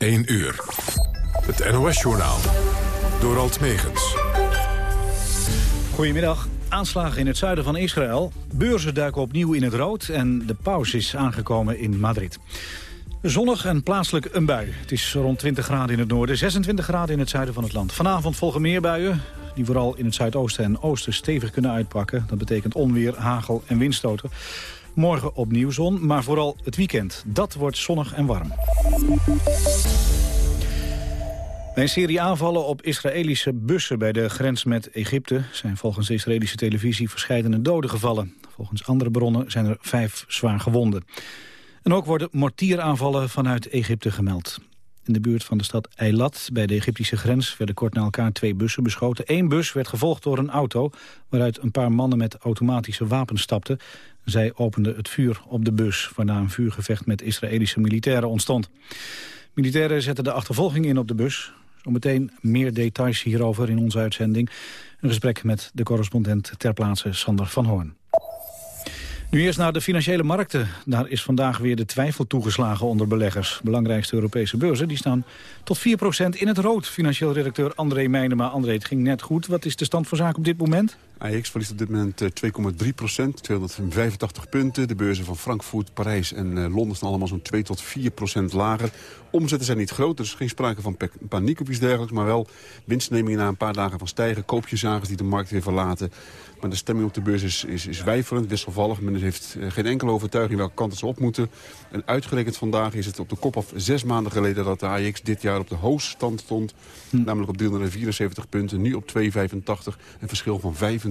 1 uur. Het NOS-journaal. Door Alt Megens. Goedemiddag. Aanslagen in het zuiden van Israël. Beurzen duiken opnieuw in het rood en de paus is aangekomen in Madrid. Zonnig en plaatselijk een bui. Het is rond 20 graden in het noorden, 26 graden in het zuiden van het land. Vanavond volgen meer buien, die vooral in het zuidoosten en oosten stevig kunnen uitpakken. Dat betekent onweer, hagel en windstoten. Morgen opnieuw zon, maar vooral het weekend. Dat wordt zonnig en warm. Bij een serie aanvallen op Israëlische bussen bij de grens met Egypte... zijn volgens de Israëlische televisie verscheidene doden gevallen. Volgens andere bronnen zijn er vijf zwaar gewonden. En ook worden mortieraanvallen vanuit Egypte gemeld. In de buurt van de stad Eilat, bij de Egyptische grens... werden kort na elkaar twee bussen beschoten. Eén bus werd gevolgd door een auto... waaruit een paar mannen met automatische wapens stapten. Zij openden het vuur op de bus... waarna een vuurgevecht met Israëlische militairen ontstond. Militairen zetten de achtervolging in op de bus. Zometeen meer details hierover in onze uitzending. Een gesprek met de correspondent ter plaatse Sander van Hoorn. Nu eerst naar de financiële markten. Daar is vandaag weer de twijfel toegeslagen onder beleggers. Belangrijkste Europese beurzen die staan tot 4% in het rood. Financieel redacteur André Meijnema. André, het ging net goed. Wat is de stand van zaken op dit moment? AX verliest op dit moment 2,3 procent, 285 punten. De beurzen van Frankfurt, Parijs en uh, Londen staan allemaal zo'n 2 tot 4 procent lager. Omzetten zijn niet groot, er is geen sprake van paniek of iets dergelijks... maar wel winstnemingen na een paar dagen van stijgen, koopjezagers die de markt weer verlaten. Maar de stemming op de beurs is, is, is wijfelend, wisselvallig. Men heeft eh, geen enkele overtuiging welke kant het ze op moeten. En uitgerekend vandaag is het op de kop af zes maanden geleden... dat de AX dit jaar op de hoogste stand stond. Hm. Namelijk op 374 punten, nu op 2,85. Een verschil van 25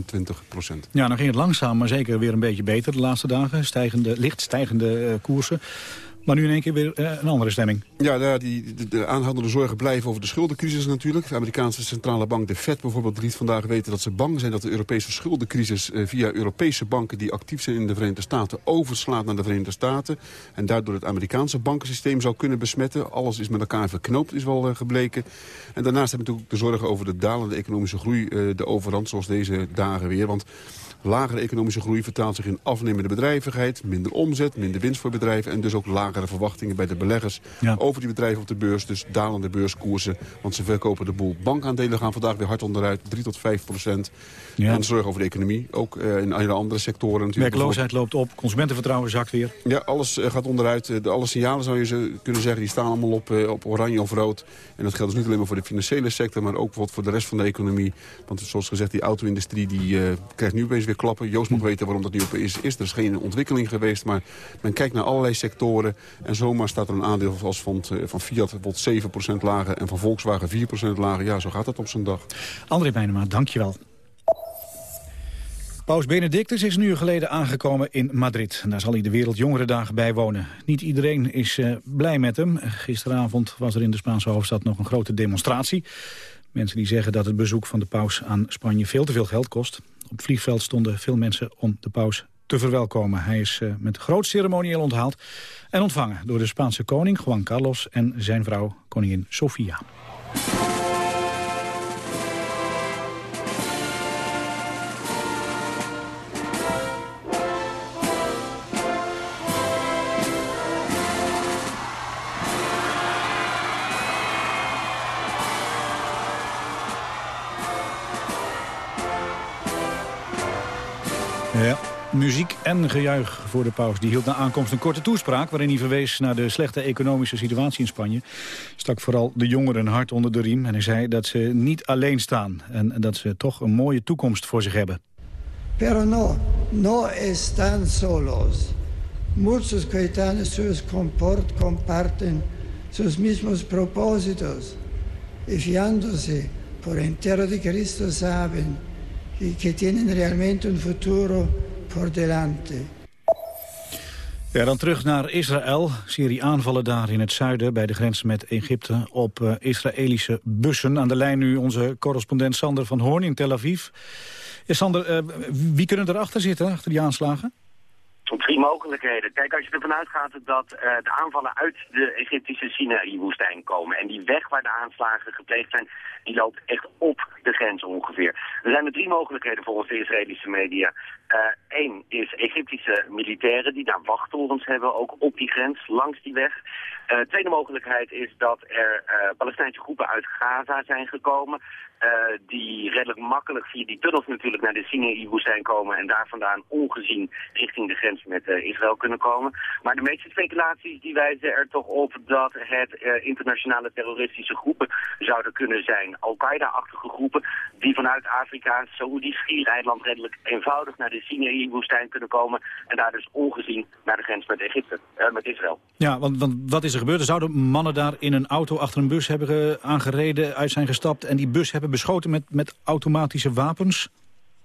Ja, dan ging het langzaam, maar zeker weer een beetje beter de laatste dagen. Stijgende, licht stijgende uh, koersen. Maar nu in één keer weer uh, een andere stemming. Ja, die, de, de, aanhoudende zorgen blijven over de schuldencrisis natuurlijk. De Amerikaanse centrale bank, de Fed bijvoorbeeld, liet vandaag weten dat ze bang zijn dat de Europese schuldencrisis uh, via Europese banken die actief zijn in de Verenigde Staten overslaat naar de Verenigde Staten. En daardoor het Amerikaanse bankensysteem zou kunnen besmetten. Alles is met elkaar verknoopt, is wel uh, gebleken. En daarnaast hebben we natuurlijk de zorgen over de dalende economische groei, de overhand, zoals deze dagen weer. Want Lagere economische groei vertaalt zich in afnemende bedrijvigheid, minder omzet, minder winst voor bedrijven en dus ook lagere verwachtingen bij de beleggers over die bedrijven op de beurs. Dus dalende beurskoersen, want ze verkopen de boel. Bankaandelen gaan vandaag weer hard onderuit, 3 tot 5 procent. Ja. En zorg over de economie, ook uh, in hele andere sectoren. Natuurlijk. Werkloosheid loopt op, consumentenvertrouwen zakt weer. Ja, alles uh, gaat onderuit. Uh, de, alle signalen zou je kunnen zeggen, die staan allemaal op, op oranje of rood. En dat geldt dus niet alleen maar voor de financiële sector, maar ook voor de rest van de economie. Want zoals gezegd, die auto-industrie die krijgt nu opeens klappen. Joost moet weten waarom dat nu op is. is. Er is geen ontwikkeling geweest, maar men kijkt naar allerlei sectoren. En zomaar staat er een aandeel als van, van Fiat bijvoorbeeld 7% lager... en van Volkswagen 4% lager. Ja, zo gaat dat op zijn dag. André Bijnema, dankjewel. Paus Benedictus is een uur geleden aangekomen in Madrid. Daar zal hij de Wereldjongerendagen bijwonen. Niet iedereen is uh, blij met hem. Gisteravond was er in de Spaanse hoofdstad nog een grote demonstratie. Mensen die zeggen dat het bezoek van de paus aan Spanje veel te veel geld kost. Op het vliegveld stonden veel mensen om de paus te verwelkomen. Hij is uh, met groot ceremonieel onthaald en ontvangen door de Spaanse koning Juan Carlos en zijn vrouw koningin Sofia. Muziek en gejuich voor de paus. Die hield na aankomst een korte toespraak... waarin hij verwees naar de slechte economische situatie in Spanje. Stak vooral de jongeren hard onder de riem. En hij zei dat ze niet alleen staan. En dat ze toch een mooie toekomst voor zich hebben. Pero no, no están solos. Muchos coetaneos suyos comport, comparten sus mismos propósitos. Y fiándose por entero de Cristo saben que tienen realmente un futuro por delante. Ja, dan terug naar Israël. Serie aanvallen daar in het zuiden bij de grens met Egypte op uh, Israëlische bussen. Aan de lijn nu onze correspondent Sander van Hoorn in Tel Aviv. Ja, Sander, uh, wie kunnen erachter zitten, achter die aanslagen? Drie mogelijkheden. Kijk, als je ervan uitgaat dat uh, de aanvallen uit de Egyptische Sinaï-woestijn komen... en die weg waar de aanslagen gepleegd zijn, die loopt echt op de grens ongeveer. Er zijn er drie mogelijkheden volgens de Israëlische media. Eén uh, is Egyptische militairen die daar wachttorens hebben, ook op die grens, langs die weg. Uh, tweede mogelijkheid is dat er Palestijnse groepen uit Gaza zijn gekomen. Uh, die redelijk makkelijk via die tunnels natuurlijk naar de Sinaï-woestijn komen... en daar vandaan ongezien richting de grens met Israël kunnen komen. Maar de meeste speculaties die wijzen er toch op dat het internationale terroristische groepen zouden kunnen zijn. Al-Qaeda-achtige groepen die vanuit Afrika, Saoedisch schiereiland redelijk eenvoudig naar de Sinaï-woestijn kunnen komen... en daar dus ongezien naar de grens met Egypte, met Israël. Ja, want, want wat is er gebeurd? Zouden mannen daar in een auto achter een bus hebben aangereden, uit zijn gestapt... en die bus hebben beschoten met, met automatische wapens?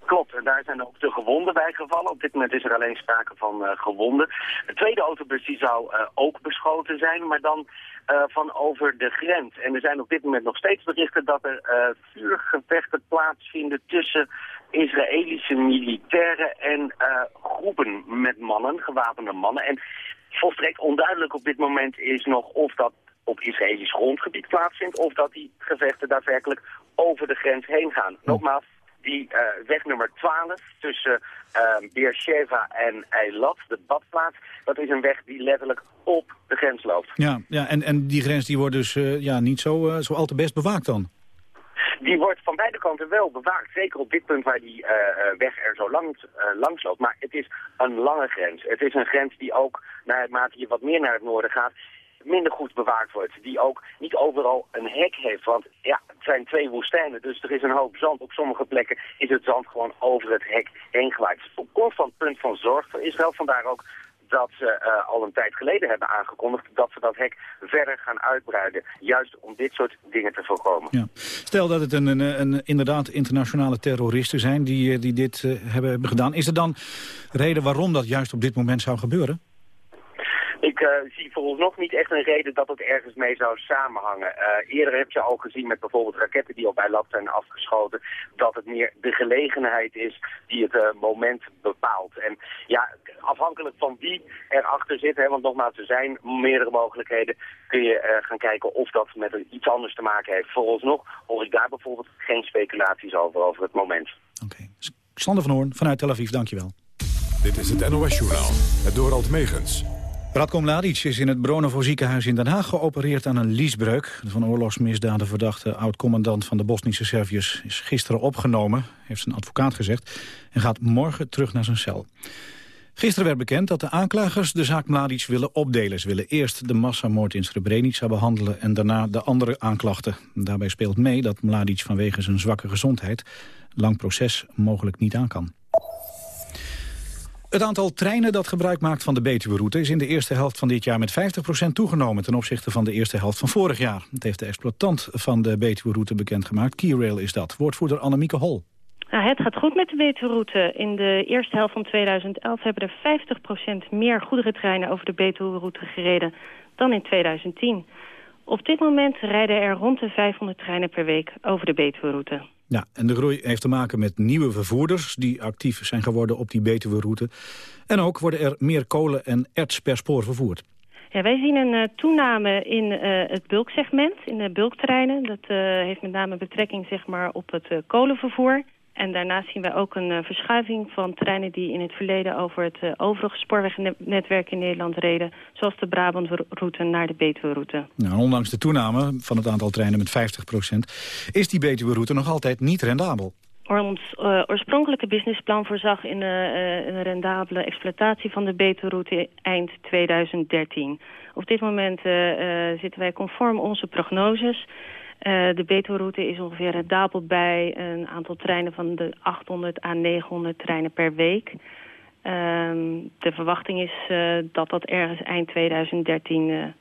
Klopt, en daar zijn ook de gewonden bij gevallen. Op dit moment is er alleen sprake van uh, gewonden. De tweede autobus die zou uh, ook beschoten zijn, maar dan uh, van over de grens. En er zijn op dit moment nog steeds berichten dat er vuurgevechten plaatsvinden tussen Israëlische militairen en groepen met mannen, gewapende mannen. En volstrekt onduidelijk op dit moment is nog of dat op Israëlisch grondgebied plaatsvindt... of dat die gevechten daadwerkelijk over de grens heen gaan. Nogmaals, die uh, weg nummer 12 tussen uh, Beersheva en Eilat, de badplaats... dat is een weg die letterlijk op de grens loopt. Ja, ja en, en die grens die wordt dus uh, ja, niet zo, zo al te best bewaakt dan? Die wordt van beide kanten wel bewaakt. Zeker op dit punt waar die uh, weg er zo lang, uh, langs loopt. Maar het is een lange grens. Het is een grens die ook, naarmate je wat meer naar het noorden gaat, minder goed bewaakt wordt. Die ook niet overal een hek heeft. Want ja, het zijn twee woestijnen, dus er is een hoop zand. Op sommige plekken is het zand gewoon over het hek heen gewaaid. Het is een constant punt van zorg voor Israël. Vandaar ook dat ze uh, al een tijd geleden hebben aangekondigd dat ze dat hek verder gaan uitbreiden. Juist om dit soort dingen te voorkomen. Ja. Stel dat het een, een, een, inderdaad internationale terroristen zijn die, die dit hebben, hebben gedaan. Is er dan reden waarom dat juist op dit moment zou gebeuren? Ik uh, zie vooralsnog niet echt een reden dat het ergens mee zou samenhangen. Uh, eerder heb je al gezien met bijvoorbeeld raketten die al bij Lab zijn afgeschoten... dat het meer de gelegenheid is die het uh, moment bepaalt. En ja, afhankelijk van wie erachter zit, hè, want nogmaals, er zijn meerdere mogelijkheden... kun je gaan kijken of dat met iets anders te maken heeft. Vooralsnog hoor ik daar bijvoorbeeld geen speculaties over, over het moment. Oké. Okay. Sander van Hoorn vanuit Tel Aviv, dankjewel. Dit is het NOS-journaal, het Dorald Megens. Radko Mladic is in het Bronovo ziekenhuis in Den Haag geopereerd aan een liesbreuk. De van oorlogsmisdaden verdachte oud-commandant van de Bosnische Serviërs is gisteren opgenomen, heeft zijn advocaat gezegd, en gaat morgen terug naar zijn cel. Gisteren werd bekend dat de aanklagers de zaak Mladic willen opdelen. Ze willen eerst de massamoord in Srebrenica behandelen en daarna de andere aanklachten. Daarbij speelt mee dat Mladic vanwege zijn zwakke gezondheid lang proces mogelijk niet aan kan. Het aantal treinen dat gebruik maakt van de Betuwe-route... is in de eerste helft van dit jaar met 50% toegenomen... ten opzichte van de eerste helft van vorig jaar. Dat heeft de exploitant van de Betuwe-route bekendgemaakt. Keyrail is dat. Woordvoerder Annemieke Hol. Het gaat goed met de Betuwe-route. In de eerste helft van 2011 hebben er 50% meer goederentreinen... over de Betuwe-route gereden dan in 2010. Op dit moment rijden er rond de 500 treinen per week over de Betuwe-route. Ja, en de groei heeft te maken met nieuwe vervoerders... die actief zijn geworden op die Betuwe-route. En ook worden er meer kolen en erts per spoor vervoerd. Ja, wij zien een uh, toename in uh, het bulksegment, in de bulktreinen. Dat uh, heeft met name betrekking zeg maar, op het kolenvervoer. En daarnaast zien wij ook een uh, verschuiving van treinen die in het verleden over het uh, overige spoorwegnetwerk in Nederland reden. Zoals de Brabantroute naar de Betuwe-route. Nou, ondanks de toename van het aantal treinen met 50% is die Betuwe-route nog altijd niet rendabel. Ons uh, oorspronkelijke businessplan voorzag in een rendabele exploitatie van de Betuwe-route eind 2013. Op dit moment zitten wij conform onze prognoses... Uh, de Betuwe-route is ongeveer rendabel bij een aantal treinen van de 800 à 900 treinen per week. Uh, de verwachting is uh, dat dat ergens eind 2013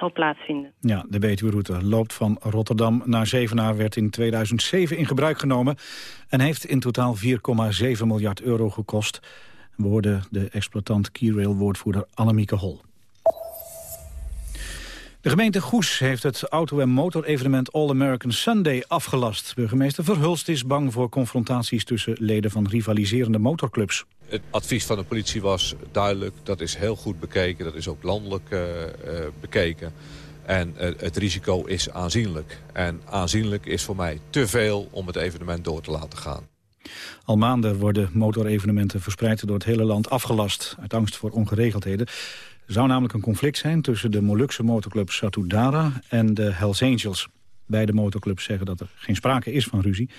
zal plaatsvinden. Ja, de Betuwe-route loopt van Rotterdam naar Zevenaar... werd in 2007 in gebruik genomen... en heeft in totaal 4,7 miljard euro gekost. We hoorden de exploitant Keyrail-woordvoerder Annemieke Hol. De gemeente Goes heeft het auto- en motorevenement All American Sunday afgelast. Burgemeester Verhulst is bang voor confrontaties tussen leden van rivaliserende motorclubs. Het advies van de politie was duidelijk, dat is heel goed bekeken, dat is ook landelijk uh, uh, bekeken. En uh, het risico is aanzienlijk. En aanzienlijk is voor mij te veel om het evenement door te laten gaan. Al maanden worden motorevenementen verspreid door het hele land afgelast... uit angst voor ongeregeldheden. Zou namelijk een conflict zijn tussen de Molukse motorclub Satudara en de Hells Angels. Beide motorclubs zeggen dat er geen sprake is van ruzie.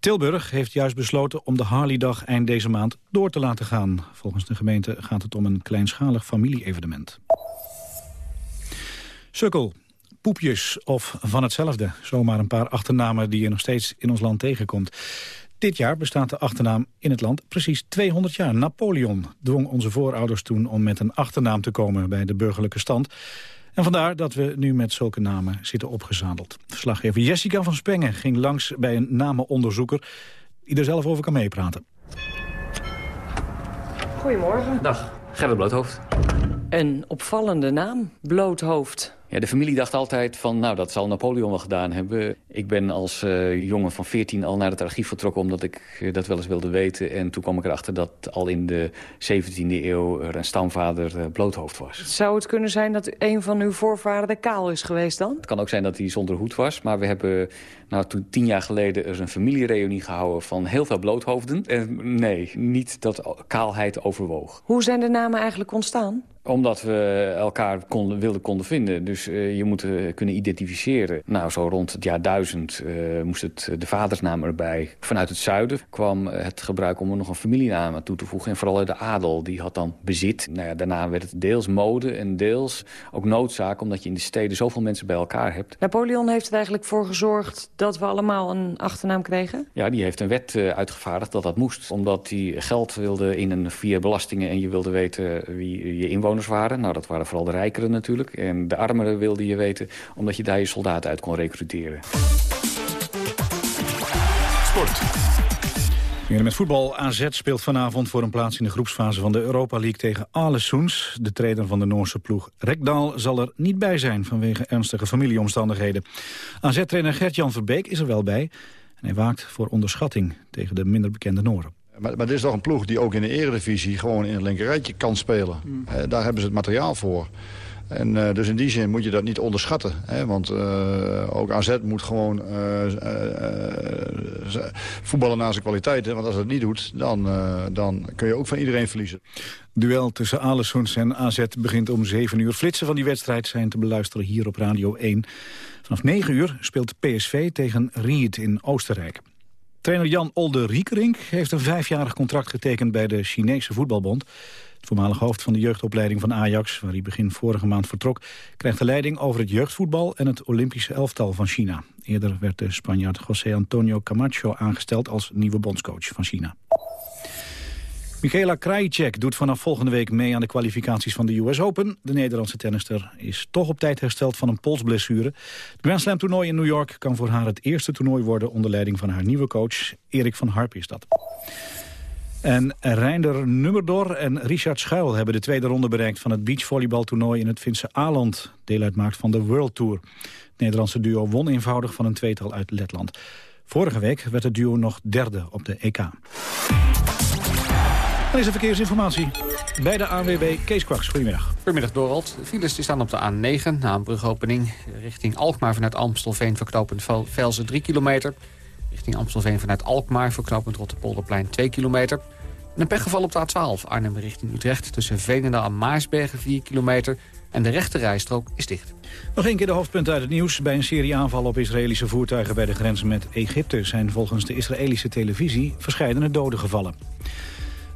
Tilburg heeft juist besloten om de Harley-dag eind deze maand door te laten gaan. Volgens de gemeente gaat het om een kleinschalig familie-evenement. Sukkel, poepjes of van hetzelfde. Zomaar een paar achternamen die je nog steeds in ons land tegenkomt. Dit jaar bestaat de achternaam in het land precies 200 jaar. Napoleon dwong onze voorouders toen om met een achternaam te komen bij de burgerlijke stand. En vandaar dat we nu met zulke namen zitten opgezadeld. Verslaggever Jessica van Spengen ging langs bij een namenonderzoeker... die er zelf over kan meepraten. Goedemorgen. Dag, Gerrit Bloothoofd. Een opvallende naam, Bloothoofd. Ja, de familie dacht altijd van, nou, dat zal Napoleon wel gedaan hebben. Ik ben als uh, jongen van 14 al naar het archief vertrokken... omdat ik uh, dat wel eens wilde weten. En toen kwam ik erachter dat al in de 17e eeuw... er een stamvader uh, bloothoofd was. Zou het kunnen zijn dat een van uw voorvaderen kaal is geweest dan? Het kan ook zijn dat hij zonder hoed was. Maar we hebben nou, toen tien jaar geleden er een familiereunie gehouden... van heel veel bloothoofden. En nee, niet dat kaalheid overwoog. Hoe zijn de namen eigenlijk ontstaan? Omdat we elkaar konden, wilden konden vinden. Dus uh, je moet uh, kunnen identificeren. Nou, zo rond het jaar 1000 uh, moest het, de vadersnaam erbij. Vanuit het zuiden kwam het gebruik om er nog een familienaam aan toe te voegen. En vooral de adel, die had dan bezit. Nou ja, daarna werd het deels mode en deels ook noodzaak... omdat je in de steden zoveel mensen bij elkaar hebt. Napoleon heeft er eigenlijk voor gezorgd dat we allemaal een achternaam kregen? Ja, die heeft een wet uitgevaardigd dat dat moest. Omdat hij geld wilde in een via belastingen... en je wilde weten wie je inwoners waren. Nou, dat waren vooral de rijkeren natuurlijk. En de armeren wilde je weten, omdat je daar je soldaten uit kon recruteren. Sport. Met voetbal. AZ speelt vanavond voor een plaats in de groepsfase van de Europa League tegen Alessoens. De trainer van de Noorse ploeg Rekdal zal er niet bij zijn vanwege ernstige familieomstandigheden. AZ-trainer Gert-Jan Verbeek is er wel bij. En hij waakt voor onderschatting tegen de minder bekende Nooren. Maar, maar dit is toch een ploeg die ook in de eredivisie gewoon in het linkerrijtje kan spelen. Mm. Uh, daar hebben ze het materiaal voor. En uh, dus in die zin moet je dat niet onderschatten. Hè? Want uh, ook AZ moet gewoon voetballen naar zijn kwaliteiten. Want als dat niet doet, dan, dan kun je ook van iedereen verliezen. Duel tussen Alessons en AZ begint om 7 uur. Flitsen van die wedstrijd zijn te beluisteren hier op Radio 1. Vanaf 9 uur speelt PSV tegen Ried in Oostenrijk. Trainer Jan Olde Riekerink heeft een vijfjarig contract getekend bij de Chinese voetbalbond. Voormalig hoofd van de jeugdopleiding van Ajax, waar hij begin vorige maand vertrok, krijgt de leiding over het jeugdvoetbal en het Olympische elftal van China. Eerder werd de Spanjaard José Antonio Camacho aangesteld als nieuwe bondscoach van China. Michaela Krajicek doet vanaf volgende week mee aan de kwalificaties van de US Open. De Nederlandse tennister is toch op tijd hersteld van een polsblessure. Het Grand Slam toernooi in New York kan voor haar het eerste toernooi worden... onder leiding van haar nieuwe coach, Erik van Harp is dat. En Reinder Nummerdor en Richard Schuil hebben de tweede ronde bereikt... van het beachvolleybaltoernooi in het Finse Aland. Deel uitmaakt van de World Tour. Het Nederlandse duo won eenvoudig van een tweetal uit Letland. Vorige week werd het duo nog derde op de EK. Dan is de verkeersinformatie bij de ANWB Kees Kwaks. Goedemiddag. Goedemiddag Dorald. Files die staan op de A9 na een brugopening richting Alkmaar vanuit Amstelveen verknopend Velzen 3 kilometer. Richting Amstelveen vanuit Alkmaar verknopend Rotterpolderplein 2 kilometer. En een pechgeval op de A12 Arnhem richting Utrecht tussen Veenendaal en Maarsbergen 4 kilometer. En de rechte rijstrook is dicht. Nog een keer de hoofdpunten uit het nieuws. Bij een serie aanvallen op Israëlische voertuigen bij de grens met Egypte... zijn volgens de Israëlische televisie verscheidene doden gevallen.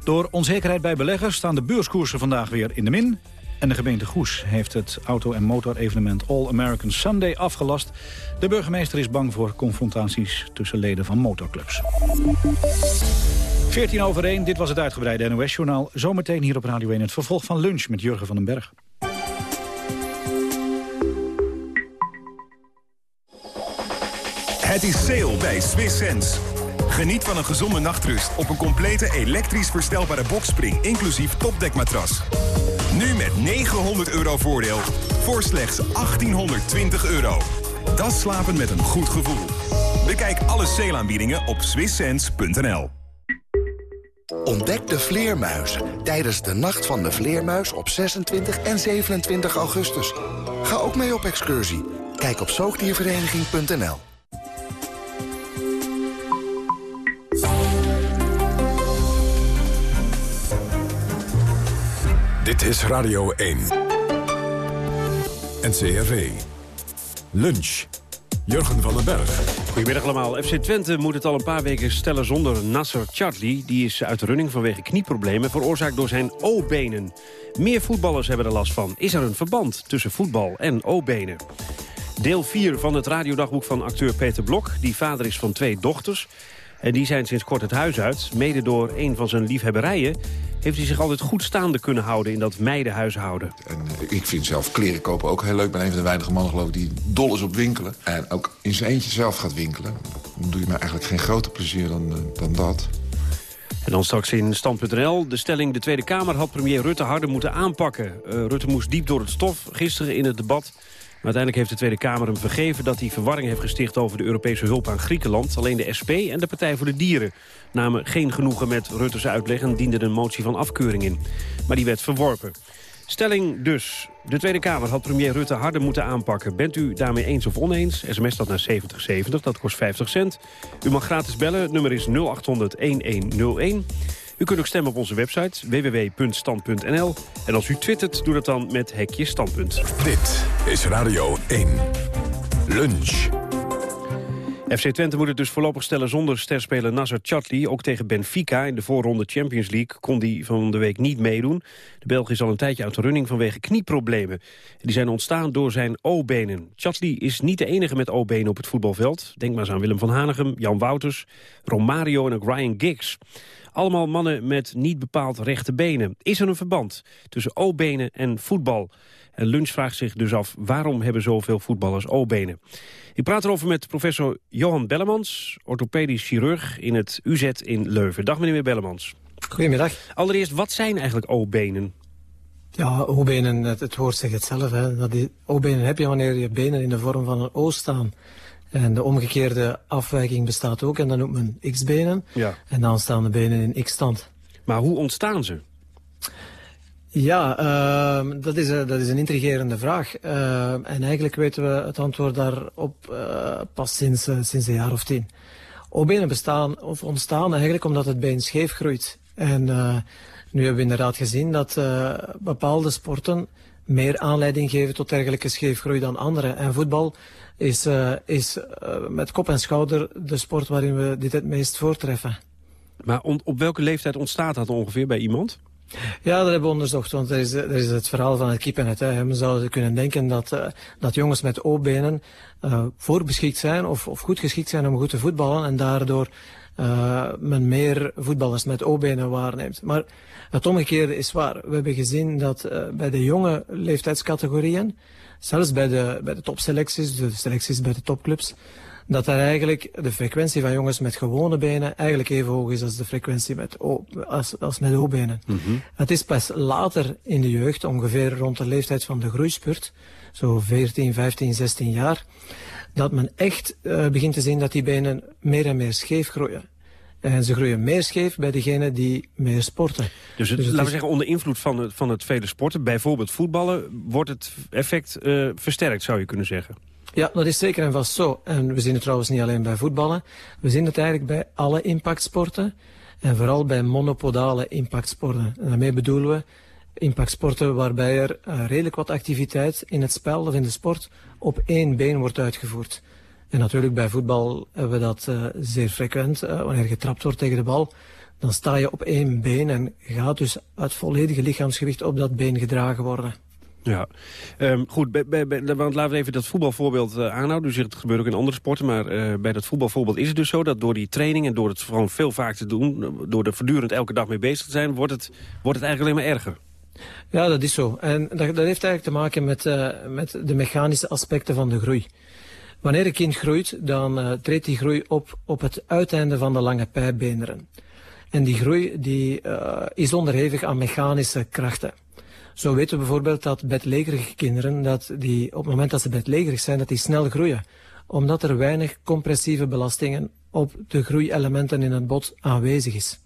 Door onzekerheid bij beleggers staan de beurskoersen vandaag weer in de min. En de gemeente Goes heeft het auto- en motorevenement All American Sunday afgelast. De burgemeester is bang voor confrontaties tussen leden van motorclubs. 14 over 1, dit was het uitgebreide NOS-journaal. Zometeen hier op Radio 1 het vervolg van lunch met Jurgen van den Berg. Het is sale bij Swiss Sense. Geniet van een gezonde nachtrust op een complete elektrisch verstelbare boxspring... inclusief topdekmatras. Nu met 900 euro voordeel voor slechts 1820 euro. Dat slapen met een goed gevoel. Bekijk alle sale op swisssense.nl. Ontdek de vleermuizen tijdens de Nacht van de Vleermuis op 26 en 27 augustus. Ga ook mee op excursie. Kijk op zoogdiervereniging.nl. Dit is Radio 1. NCRV. Lunch. Jurgen van den Berg. Goedemiddag allemaal. FC Twente moet het al een paar weken stellen zonder Nasser Chartley. Die is uit de running vanwege knieproblemen, veroorzaakt door zijn O-benen. Meer voetballers hebben er last van. Is er een verband tussen voetbal en O-benen? Deel 4 van het radiodagboek van acteur Peter Blok... die vader is van twee dochters. En die zijn sinds kort het huis uit. Mede door een van zijn liefhebberijen heeft hij zich altijd goed staande kunnen houden in dat meidenhuishouden. En eh, ik vind zelf kleren kopen ook heel leuk. Ik ben een van de weinige mannen geloof ik die dol is op winkelen. En ook in zijn eentje zelf gaat winkelen. Dan doe je me eigenlijk geen groter plezier dan, eh, dan dat. En dan straks in Stand.nl. De stelling de Tweede Kamer had premier Rutte harder moeten aanpakken. Uh, Rutte moest diep door het stof gisteren in het debat uiteindelijk heeft de Tweede Kamer hem vergeven dat hij verwarring heeft gesticht over de Europese hulp aan Griekenland. Alleen de SP en de Partij voor de Dieren namen geen genoegen met Rutte's uitleg en dienden een motie van afkeuring in. Maar die werd verworpen. Stelling dus. De Tweede Kamer had premier Rutte harder moeten aanpakken. Bent u daarmee eens of oneens? SMS dat naar 7070, dat kost 50 cent. U mag gratis bellen, nummer is 0800-1101. U kunt ook stemmen op onze website www.stand.nl. En als u twittert, doe dat dan met hekje standpunt. Dit is Radio 1. Lunch. FC Twente moet het dus voorlopig stellen zonder sterspeler Nasser Chatli. Ook tegen Benfica in de voorronde Champions League kon die van de week niet meedoen. De Belg is al een tijdje uit de running vanwege knieproblemen. Die zijn ontstaan door zijn O-benen. Chatli is niet de enige met O-benen op het voetbalveld. Denk maar eens aan Willem van Hanegem, Jan Wouters, Romario en ook Ryan Giggs. Allemaal mannen met niet bepaald rechte benen. Is er een verband tussen O-benen en voetbal? En Lunch vraagt zich dus af waarom hebben zoveel voetballers O-benen? Ik praat erover met professor Johan Bellemans, orthopedisch chirurg in het UZ in Leuven. Dag meneer Bellemans. Goedemiddag. Allereerst, wat zijn eigenlijk O-benen? Ja, O-benen, het, het woord zegt het zelf. O-benen heb je wanneer je benen in de vorm van een O staan. En de omgekeerde afwijking bestaat ook en dan noemt men x-benen. Ja. En dan staan de benen in x-stand. Maar hoe ontstaan ze? Ja, uh, dat, is, uh, dat is een intrigerende vraag. Uh, en eigenlijk weten we het antwoord daarop uh, pas sinds, sinds een jaar of tien. O-benen bestaan of ontstaan eigenlijk omdat het been scheef groeit. En nu hebben we inderdaad gezien dat bepaalde sporten meer aanleiding geven tot dergelijke scheefgroei dan andere. En voetbal is, uh, is uh, met kop en schouder de sport waarin we dit het meest voortreffen. Maar op welke leeftijd ontstaat dat ongeveer bij iemand? Ja, dat hebben we onderzocht, want er is, er is het verhaal van het kip en het ei. We zouden kunnen denken dat, uh, dat jongens met O-benen voorbeschikt zijn of, of goed geschikt zijn om goed te voetballen en daardoor men meer voetballers met O-benen waarneemt. Maar het omgekeerde is waar. We hebben gezien dat bij de jonge leeftijdscategorieën zelfs bij de, bij de topselecties, de selecties bij de topclubs, dat er eigenlijk de frequentie van jongens met gewone benen eigenlijk even hoog is als de frequentie met o, als, als met O-benen. Mm -hmm. Het is pas later in de jeugd, ongeveer rond de leeftijd van de groeispurt, zo 14, 15, 16 jaar, dat men echt uh, begint te zien dat die benen meer en meer scheef groeien. En ze groeien meer scheef bij degenen die meer sporten. Dus, het, dus laten we zeggen, onder invloed van het, van het vele sporten, bijvoorbeeld voetballen, wordt het effect uh, versterkt, zou je kunnen zeggen. Ja, dat is zeker en vast zo. En we zien het trouwens niet alleen bij voetballen. We zien het eigenlijk bij alle impactsporten. En vooral bij monopodale impactsporten. En daarmee bedoelen we impactsporten waarbij er uh, redelijk wat activiteit in het spel of in de sport op één been wordt uitgevoerd. En natuurlijk bij voetbal hebben we dat uh, zeer frequent. Uh, wanneer getrapt wordt tegen de bal, dan sta je op één been en gaat dus het volledige lichaamsgewicht op dat been gedragen worden. Ja, um, goed, bij, bij, bij, want laten we even dat voetbalvoorbeeld uh, aanhouden. U zegt het gebeurt ook in andere sporten, maar uh, bij dat voetbalvoorbeeld is het dus zo... dat door die training en door het gewoon veel vaak te doen... door er voortdurend elke dag mee bezig te zijn, wordt het, wordt het eigenlijk alleen maar erger. Ja, dat is zo. En dat, dat heeft eigenlijk te maken met, uh, met de mechanische aspecten van de groei. Wanneer een kind groeit, dan uh, treedt die groei op op het uiteinde van de lange pijpbeenderen. En die groei die, uh, is onderhevig aan mechanische krachten. Zo weten we bijvoorbeeld dat bedlegerige kinderen, dat die, op het moment dat ze bedlegerig zijn, dat die snel groeien. Omdat er weinig compressieve belastingen op de groeielementen in het bot aanwezig is.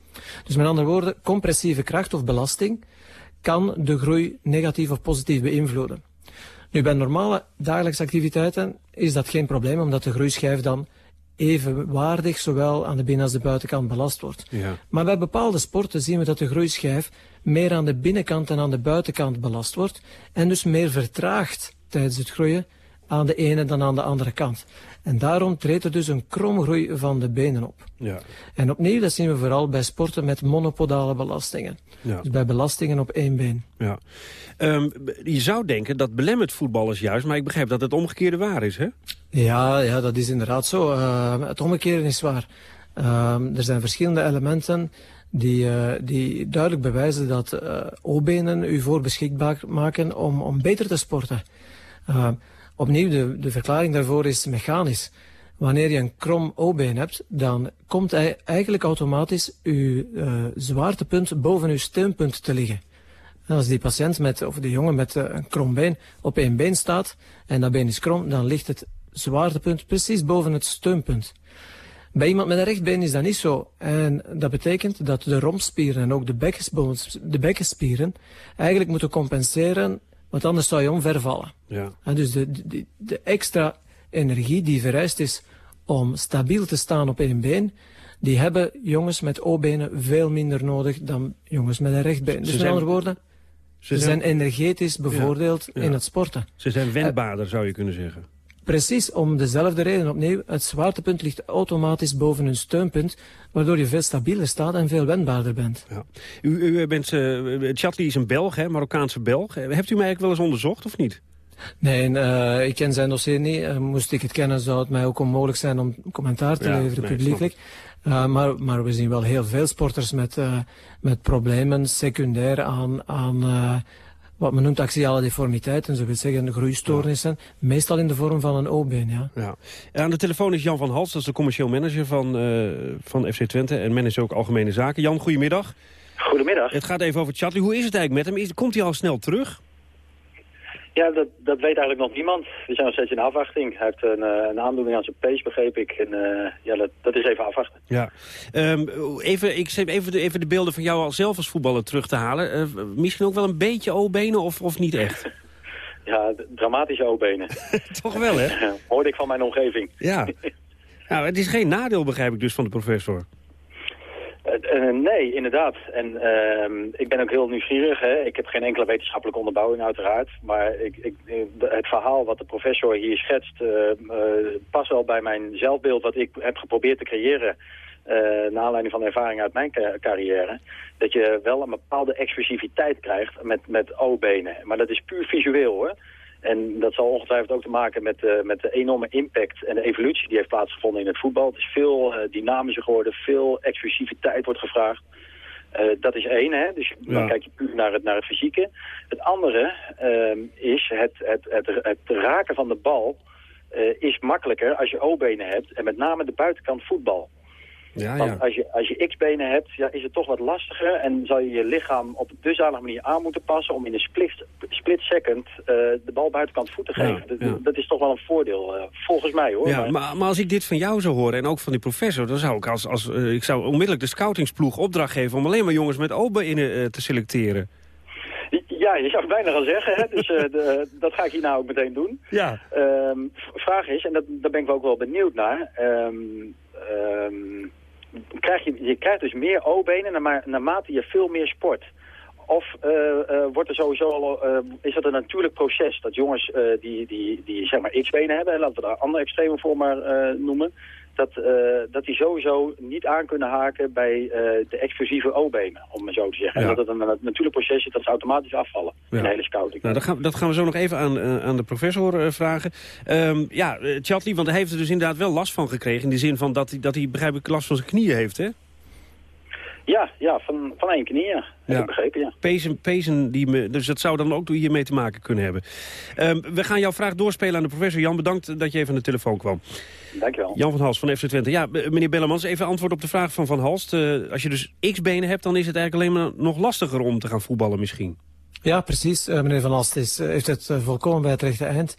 Dus met andere woorden, compressieve kracht of belasting kan de groei negatief of positief beïnvloeden. Nu, bij normale dagelijkse activiteiten is dat geen probleem, omdat de groeischijf dan evenwaardig zowel aan de binnen- als de buitenkant belast wordt. Ja. Maar bij bepaalde sporten zien we dat de groeischijf meer aan de binnenkant en aan de buitenkant belast wordt en dus meer vertraagt tijdens het groeien aan de ene dan aan de andere kant. En daarom treedt er dus een kromgroei van de benen op. Ja. En opnieuw, dat zien we vooral bij sporten met monopodale belastingen. Ja. Dus bij belastingen op één been. Ja. Ehm, je zou denken dat belemmert voetballers juist, maar ik begrijp dat het omgekeerde waar is, hè? Ja, ja dat is inderdaad zo. Uh, het omgekeerde is waar. Uh, er zijn verschillende elementen die, uh, die duidelijk bewijzen dat O-benen u voor beschikbaar maken om, om beter te sporten. Opnieuw, de, de verklaring daarvoor is mechanisch. Wanneer je een krom O-been hebt, dan komt hij eigenlijk automatisch uw zwaartepunt boven uw steunpunt te liggen. En als die patiënt met, of die jongen met een krom been op één been staat en dat been is krom, dan ligt het zwaartepunt precies boven het steunpunt. Bij iemand met een rechtbeen is dat niet zo. En dat betekent dat de rompspieren en ook de, bekkensboons, de bekkenspieren eigenlijk moeten compenseren, want anders zou je omvervallen. Ja. En dus de, de, de extra energie die vereist is om stabiel te staan op één been, die hebben jongens met O-benen veel minder nodig dan jongens met een rechtbeen. Dus met zijn- andere woorden, ze zijn energetisch bevoordeeld Ja. in het sporten. Ze zijn wendbaarder, zou je kunnen zeggen. Precies om dezelfde reden opnieuw. Het zwaartepunt ligt automatisch boven hun steunpunt, waardoor je veel stabieler staat en veel wendbaarder bent. Ja. U, u bent, uh, Chatli is een Belg, hè, Marokkaanse Belg. Eh, Hebt u mij eigenlijk wel eens onderzocht of niet? Nee, uh, ik ken zijn dossier niet. Uh, moest ik het kennen, zou het mij ook onmogelijk zijn om commentaar te Ja, leveren nee, publiekelijk. Uh, maar, maar we zien wel heel veel sporters met, met problemen secundair aan, aan wat men noemt axiale deformiteiten, zo wil zeggen groeistoornissen, meestal in de vorm van een O-been. Ja. Ja. Aan de telefoon is Jan van Hals, dat is de commercieel manager van, uh, van FC Twente en manager ook Algemene Zaken. Jan, goedemiddag. Goedemiddag. Het gaat even over Chatli. Hoe is het eigenlijk met hem? Komt hij al snel terug? Ja, dat, dat weet eigenlijk nog niemand. We zijn nog steeds in afwachting. Hij heeft een, uh, een aandoening aan zijn pees, begreep ik. En uh, ja, dat, dat, is even afwachten. Ja. Um, even, ik zet even de, even de beelden van jou al zelf als voetballer terug te halen. Uh, misschien ook wel een beetje O-benen of, of niet echt? ja, dramatische O-benen. Toch wel, hè? Hoorde ik van mijn omgeving. Ja. nou, het is geen nadeel, begrijp ik dus, van de professor. Uh, nee, inderdaad. En uh, ik ben ook heel nieuwsgierig. Hè. Ik heb geen enkele wetenschappelijke onderbouwing uiteraard. Maar ik, ik, het verhaal wat de professor hier schetst... Uh, past wel bij mijn zelfbeeld wat ik heb geprobeerd te creëren... naar aanleiding van ervaring uit mijn carrière... dat je wel een bepaalde expressiviteit krijgt met, met O-benen. Maar dat is puur visueel hoor. En dat zal ongetwijfeld ook te maken met, uh, met de enorme impact en de evolutie die heeft plaatsgevonden in het voetbal. Het is veel uh, dynamischer geworden, veel expressiviteit wordt gevraagd. Uh, dat is één, hè? dus ja. dan kijk je puur naar het, naar het fysieke. Het andere is het, het, het, het, raken van de bal is makkelijker als je O-benen hebt en met name de buitenkant voetbal. Ja, Want ja. als je, als je X-benen hebt, ja, is het toch wat lastiger. En zal je je lichaam op een dusdanige manier aan moeten passen... om in een split, split second uh, de bal buitenkant voet te geven. Dat, ja. dat is toch wel een voordeel, uh, volgens mij hoor. Ja, maar, maar als ik dit van jou zou horen en ook van die professor... dan zou ik, als, als, uh, ik zou onmiddellijk de scoutingsploeg opdracht geven... om alleen maar jongens met open te selecteren. Ja, je zou het bijna gaan zeggen. Hè? Dus de, dat ga ik hier nou ook meteen doen. Ja. Um, vraag is, en dat, daar ben ik ook wel benieuwd naar... Um, um, krijg je, je krijgt dus meer O-benen naarmate je veel meer sport. Of uh, uh, wordt er sowieso al, uh, is dat een natuurlijk proces dat jongens die, die, die zeg maar X-benen hebben, laten we daar andere extreme voor maar noemen, dat, dat die sowieso niet aan kunnen haken bij de exclusieve O-benen, om maar zo te zeggen. Ja. En dat het een natuurlijk proces is dat ze automatisch afvallen Ja. in de hele scouting. Nou, dat, gaan, dat gaan we zo nog even aan, uh, aan de professor vragen. Um, ja, Chatli, want hij heeft er dus inderdaad wel last van gekregen... in de zin van dat hij, dat hij begrijp ik, last van zijn knieën heeft, hè? Ja, ja van, van één knie, ja. Heb ik begrepen, ja. Pezen, pezen die me, dus dat zou dan ook hiermee te maken kunnen hebben. Um, we gaan jouw vraag doorspelen aan de professor. Jan, bedankt dat je even aan de telefoon kwam. Dankjewel. Jan van Hals van FC Twente. Ja, meneer Bellemans, even antwoord op de vraag van Van Halst. Uh, als je dus x-benen hebt, dan is het eigenlijk alleen maar nog lastiger om te gaan voetballen misschien. Ja, precies. Uh, meneer Van Ast is, heeft het uh, volkomen bij het rechte eind.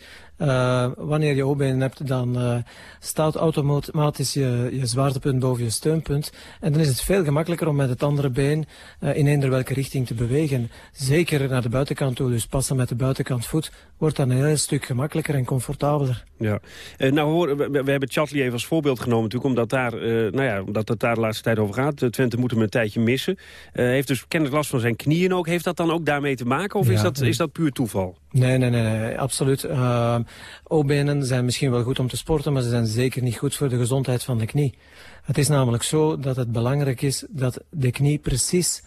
Wanneer je O-benen hebt, dan staat automatisch je, je zwaartepunt boven je steunpunt. En dan is het veel gemakkelijker om met het andere been in eender welke richting te bewegen. Zeker naar de buitenkant toe, dus passen met de buitenkant voet, wordt dan een heel stuk gemakkelijker en comfortabeler. Ja, nou we, we, hebben Chatley even als voorbeeld genomen natuurlijk, omdat, daar, nou ja, omdat het daar de laatste tijd over gaat. Twente moet hem een tijdje missen. heeft dus kennelijk last van zijn knieën ook. Heeft dat dan ook daarmee te maken? Of is, dat, is dat puur toeval? Nee, nee, nee, nee absoluut. Uh, O-benen zijn misschien wel goed om te sporten, maar ze zijn zeker niet goed voor de gezondheid van de knie. Het is namelijk zo dat het belangrijk is dat de knie precies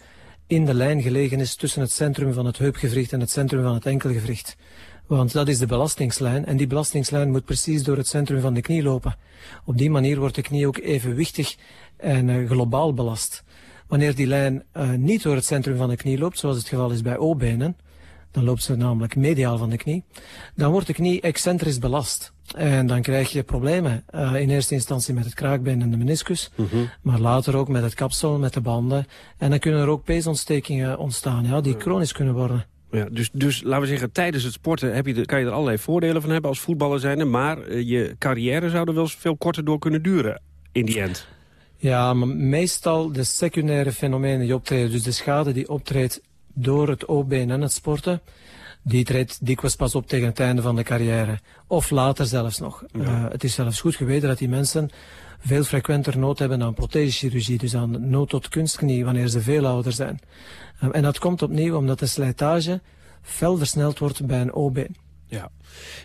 in de lijn gelegen is tussen het centrum van het heupgewricht en het centrum van het enkelgewricht. Want dat is de belastingslijn en die belastingslijn moet precies door het centrum van de knie lopen. Op die manier wordt de knie ook evenwichtig en uh, globaal belast. Wanneer die lijn uh, niet door het centrum van de knie loopt, zoals het geval is bij O-benen, dan loopt ze namelijk mediaal van de knie, dan wordt de knie excentrisch belast. En dan krijg je problemen. Uh, in eerste instantie met het kraakbeen en de meniscus, mm -hmm. maar later ook met het kapsel, met de banden. En dan kunnen er ook peesontstekingen ontstaan, ja, die chronisch kunnen worden. Ja, dus, dus laten we zeggen, tijdens het sporten heb je kan je er allerlei voordelen van hebben als voetballer zijnde, maar uh, je carrière zou er wel eens veel korter door kunnen duren in die end. Ja, maar meestal de secundaire fenomenen die optreden, dus de schade die optreedt door het OBN en het sporten, die treedt dikwijls pas op tegen het einde van de carrière. Of later zelfs nog. Ja. Uh, het is zelfs goed geweten dat die mensen veel frequenter nood hebben aan prothesechirurgie, dus aan nood tot kunstknie, wanneer ze veel ouder zijn. Uh, en dat komt opnieuw omdat de slijtage fel versneld wordt bij een OB. Ja.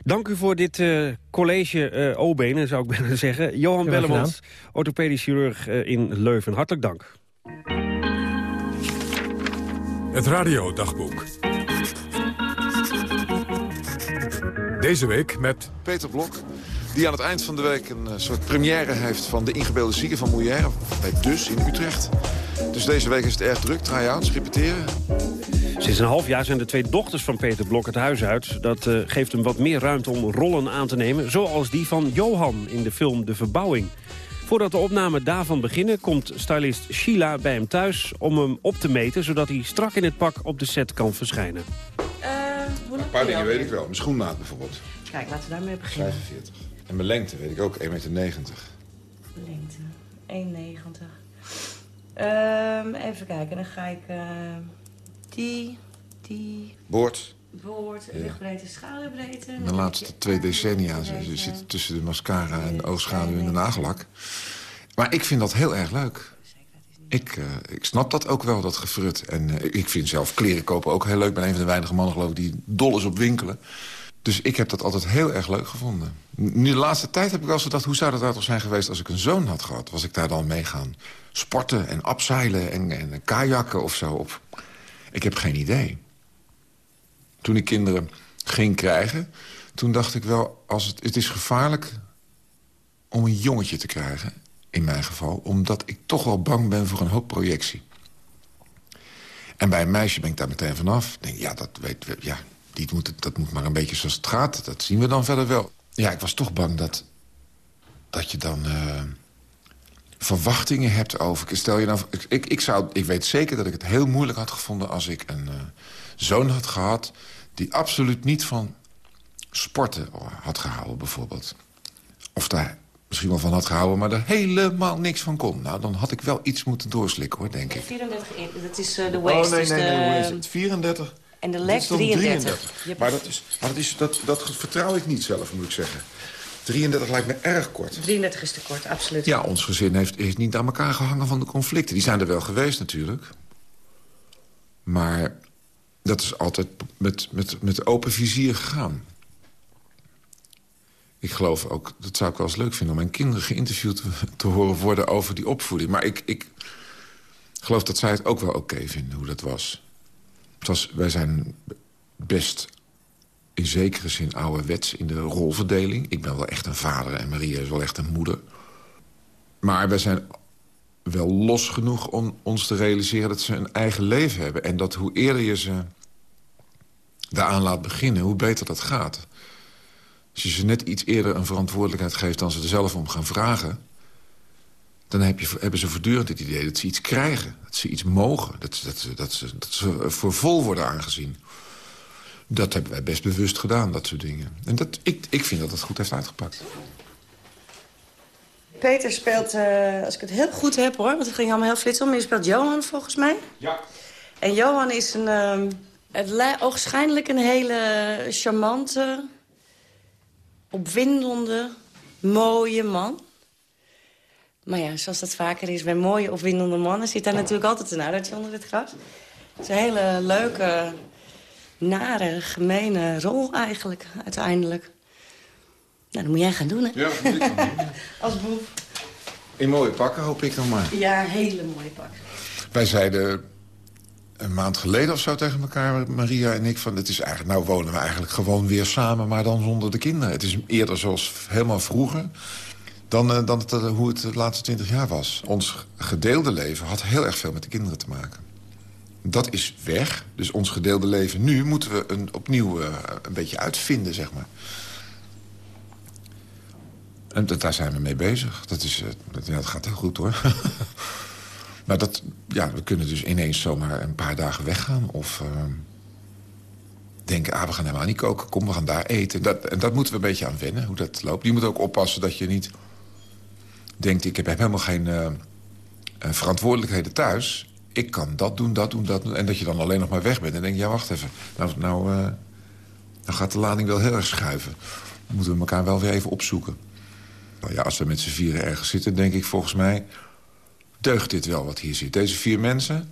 Dank u voor dit uh, college uh, O-benen, zou ik bijna zeggen. Johan Bellemans, orthopedisch chirurg in Leuven. Hartelijk dank. Het radiodagboek. Deze week met... Peter Blok, die aan het eind van de week een soort première heeft... van de ingebeelde zieken van Mouillère, bij Dus in Utrecht. Dus deze week is het erg druk, try-outs, repeteren. Sinds een half jaar zijn de twee dochters van Peter Blok het huis uit. Dat uh, geeft hem wat meer ruimte om rollen aan te nemen... zoals die van Johan in de film De Verbouwing. Voordat de opnamen daarvan beginnen... komt stylist Sheila bij hem thuis om hem op te meten... zodat hij strak in het pak op de set kan verschijnen. Uh, een paar dingen weet ik wel. Mijn schoenmaat bijvoorbeeld. Kijk, laten we daarmee beginnen. 45. En mijn lengte weet ik ook, 1,90 meter. Lengte, 1,90. Um, even kijken, dan ga ik... Uh... Die, die... Boord. Boord, lichtbreedte, schaduwbreedte. De laatste twee decennia ze zitten tussen de mascara en de oogschaduw en de nagellak. Maar ik vind dat heel erg leuk. Ik, uh, ik snap dat ook wel, dat gefrut. En uh, ik vind zelf kleren kopen ook heel leuk. Ik ben een van de weinige mannen geloof ik die dol is op winkelen. Dus ik heb dat altijd heel erg leuk gevonden. Nu de laatste tijd heb ik wel eens gedacht... hoe zou dat toch zijn geweest als ik een zoon had gehad? Was ik daar dan mee gaan sporten en abseilen en, en kajakken of zo op... Ik heb geen idee. Toen ik kinderen ging krijgen, toen dacht ik wel... Als het, het is gevaarlijk om een jongetje te krijgen, in mijn geval... omdat ik toch wel bang ben voor een hoop projectie. En bij een meisje ben ik daar meteen vanaf. denk, ja, dat, weet, ja die moet, dat moet maar een beetje zoals het gaat. Dat zien we dan verder wel. Ja, ik was toch bang dat, dat je dan... Uh, verwachtingen hebt over... Stel je nou, ik, ik, zou, ik weet zeker dat ik het heel moeilijk had gevonden... als ik een uh, zoon had gehad die absoluut niet van sporten had gehouden, bijvoorbeeld. Of daar misschien wel van had gehouden, maar er helemaal niks van kon. Nou, dan had ik wel iets moeten doorslikken, hoor, denk ik. 34, dat is uh, de waist. Oh, nee, dus nee, de... nee, hoe is het? 34? En de leg 33. 33. Maar, dat, is, maar dat, is, dat, dat vertrouw ik niet zelf, moet ik zeggen. 33 lijkt me erg kort. 33 is te kort, absoluut. Ja, ons gezin heeft, heeft niet aan elkaar gehangen van de conflicten. Die zijn er wel geweest natuurlijk. Maar dat is altijd met, met, met open vizier gegaan. Ik geloof ook, dat zou ik wel eens leuk vinden... om mijn kinderen geïnterviewd te horen worden over die opvoeding. Maar ik, ik geloof dat zij het ook wel oké vinden, hoe dat was. Het was. Wij zijn best in zekere zin ouderwets in de rolverdeling. Ik ben wel echt een vader en Maria is wel echt een moeder. Maar we zijn wel los genoeg om ons te realiseren dat ze een eigen leven hebben. En dat hoe eerder je ze daaraan laat beginnen, hoe beter dat gaat. Als je ze net iets eerder een verantwoordelijkheid geeft... dan ze er zelf om gaan vragen... dan heb je, hebben ze voortdurend het idee dat ze iets krijgen. Dat ze iets mogen. Dat, dat, dat, ze, dat ze voor vol worden aangezien. Dat hebben wij best bewust gedaan, dat soort dingen. En dat, ik, ik vind dat het goed heeft uitgepakt. Peter speelt, uh, als ik het heel goed heb hoor, want het ging allemaal heel flits om. Je speelt Johan volgens mij. Ja. En Johan is een, uh, het oogschijnlijk een hele charmante, opwindende, mooie man. Maar ja, zoals dat vaker is bij mooie, opwindende mannen... zit daar natuurlijk altijd een adertje onder het gras. Het is een hele leuke, nare, gemene rol eigenlijk, uiteindelijk. Nou, dat moet jij gaan doen, hè? Ja, dat moet ik gaan doen. Als boef. In mooie pakken, hoop ik dan maar. Ja, hele mooie pakken. Wij zeiden een maand geleden of zo tegen elkaar, Maria en ik... van het is eigenlijk, nou wonen we eigenlijk gewoon weer samen, maar dan zonder de kinderen. Het is eerder zoals helemaal vroeger dan, uh, dan het, uh, hoe het de laatste twintig jaar was. Ons gedeelde leven had heel erg veel met de kinderen te maken. Dat is weg. Dus ons gedeelde leven nu moeten we een, opnieuw uh, een beetje uitvinden, zeg maar. En daar zijn we mee bezig. Dat, is, ja, dat gaat heel goed, hoor. maar dat, ja, we kunnen dus ineens zomaar een paar dagen weggaan. Of denken, ah, we gaan helemaal niet koken. Kom, we gaan daar eten. Dat, en dat moeten we een beetje aan wennen, hoe dat loopt. Je moet ook oppassen dat je niet denkt... ik heb helemaal geen verantwoordelijkheden thuis. Ik kan dat doen, dat doen, dat doen. En dat je dan alleen nog maar weg bent. En denk je, ja, wacht even. Nou, nou, uh, nou gaat de lading wel heel erg schuiven. Dan moeten we elkaar wel weer even opzoeken. Nou ja, als we met z'n vieren ergens zitten, denk ik volgens mij... deugt dit wel wat hier zit. Deze vier mensen,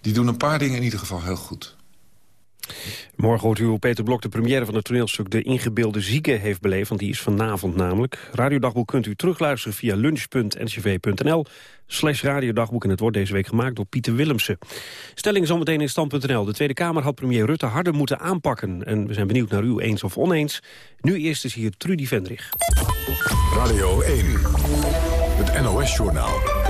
die doen een paar dingen in ieder geval heel goed. Morgen hoort u hoe Peter Blok de première van het toneelstuk De Ingebeelde Zieke heeft beleefd, want die is vanavond namelijk. Radiodagboek kunt u terugluisteren via lunch.ncv.nl slash radiodagboek en het wordt deze week gemaakt door Pieter Willemsen. Stelling zometeen in stand.nl. De Tweede Kamer had premier Rutte harder moeten aanpakken en we zijn benieuwd naar u eens of oneens. Nu eerst is hier Trudy Vendrich. Radio 1, het NOS-journaal.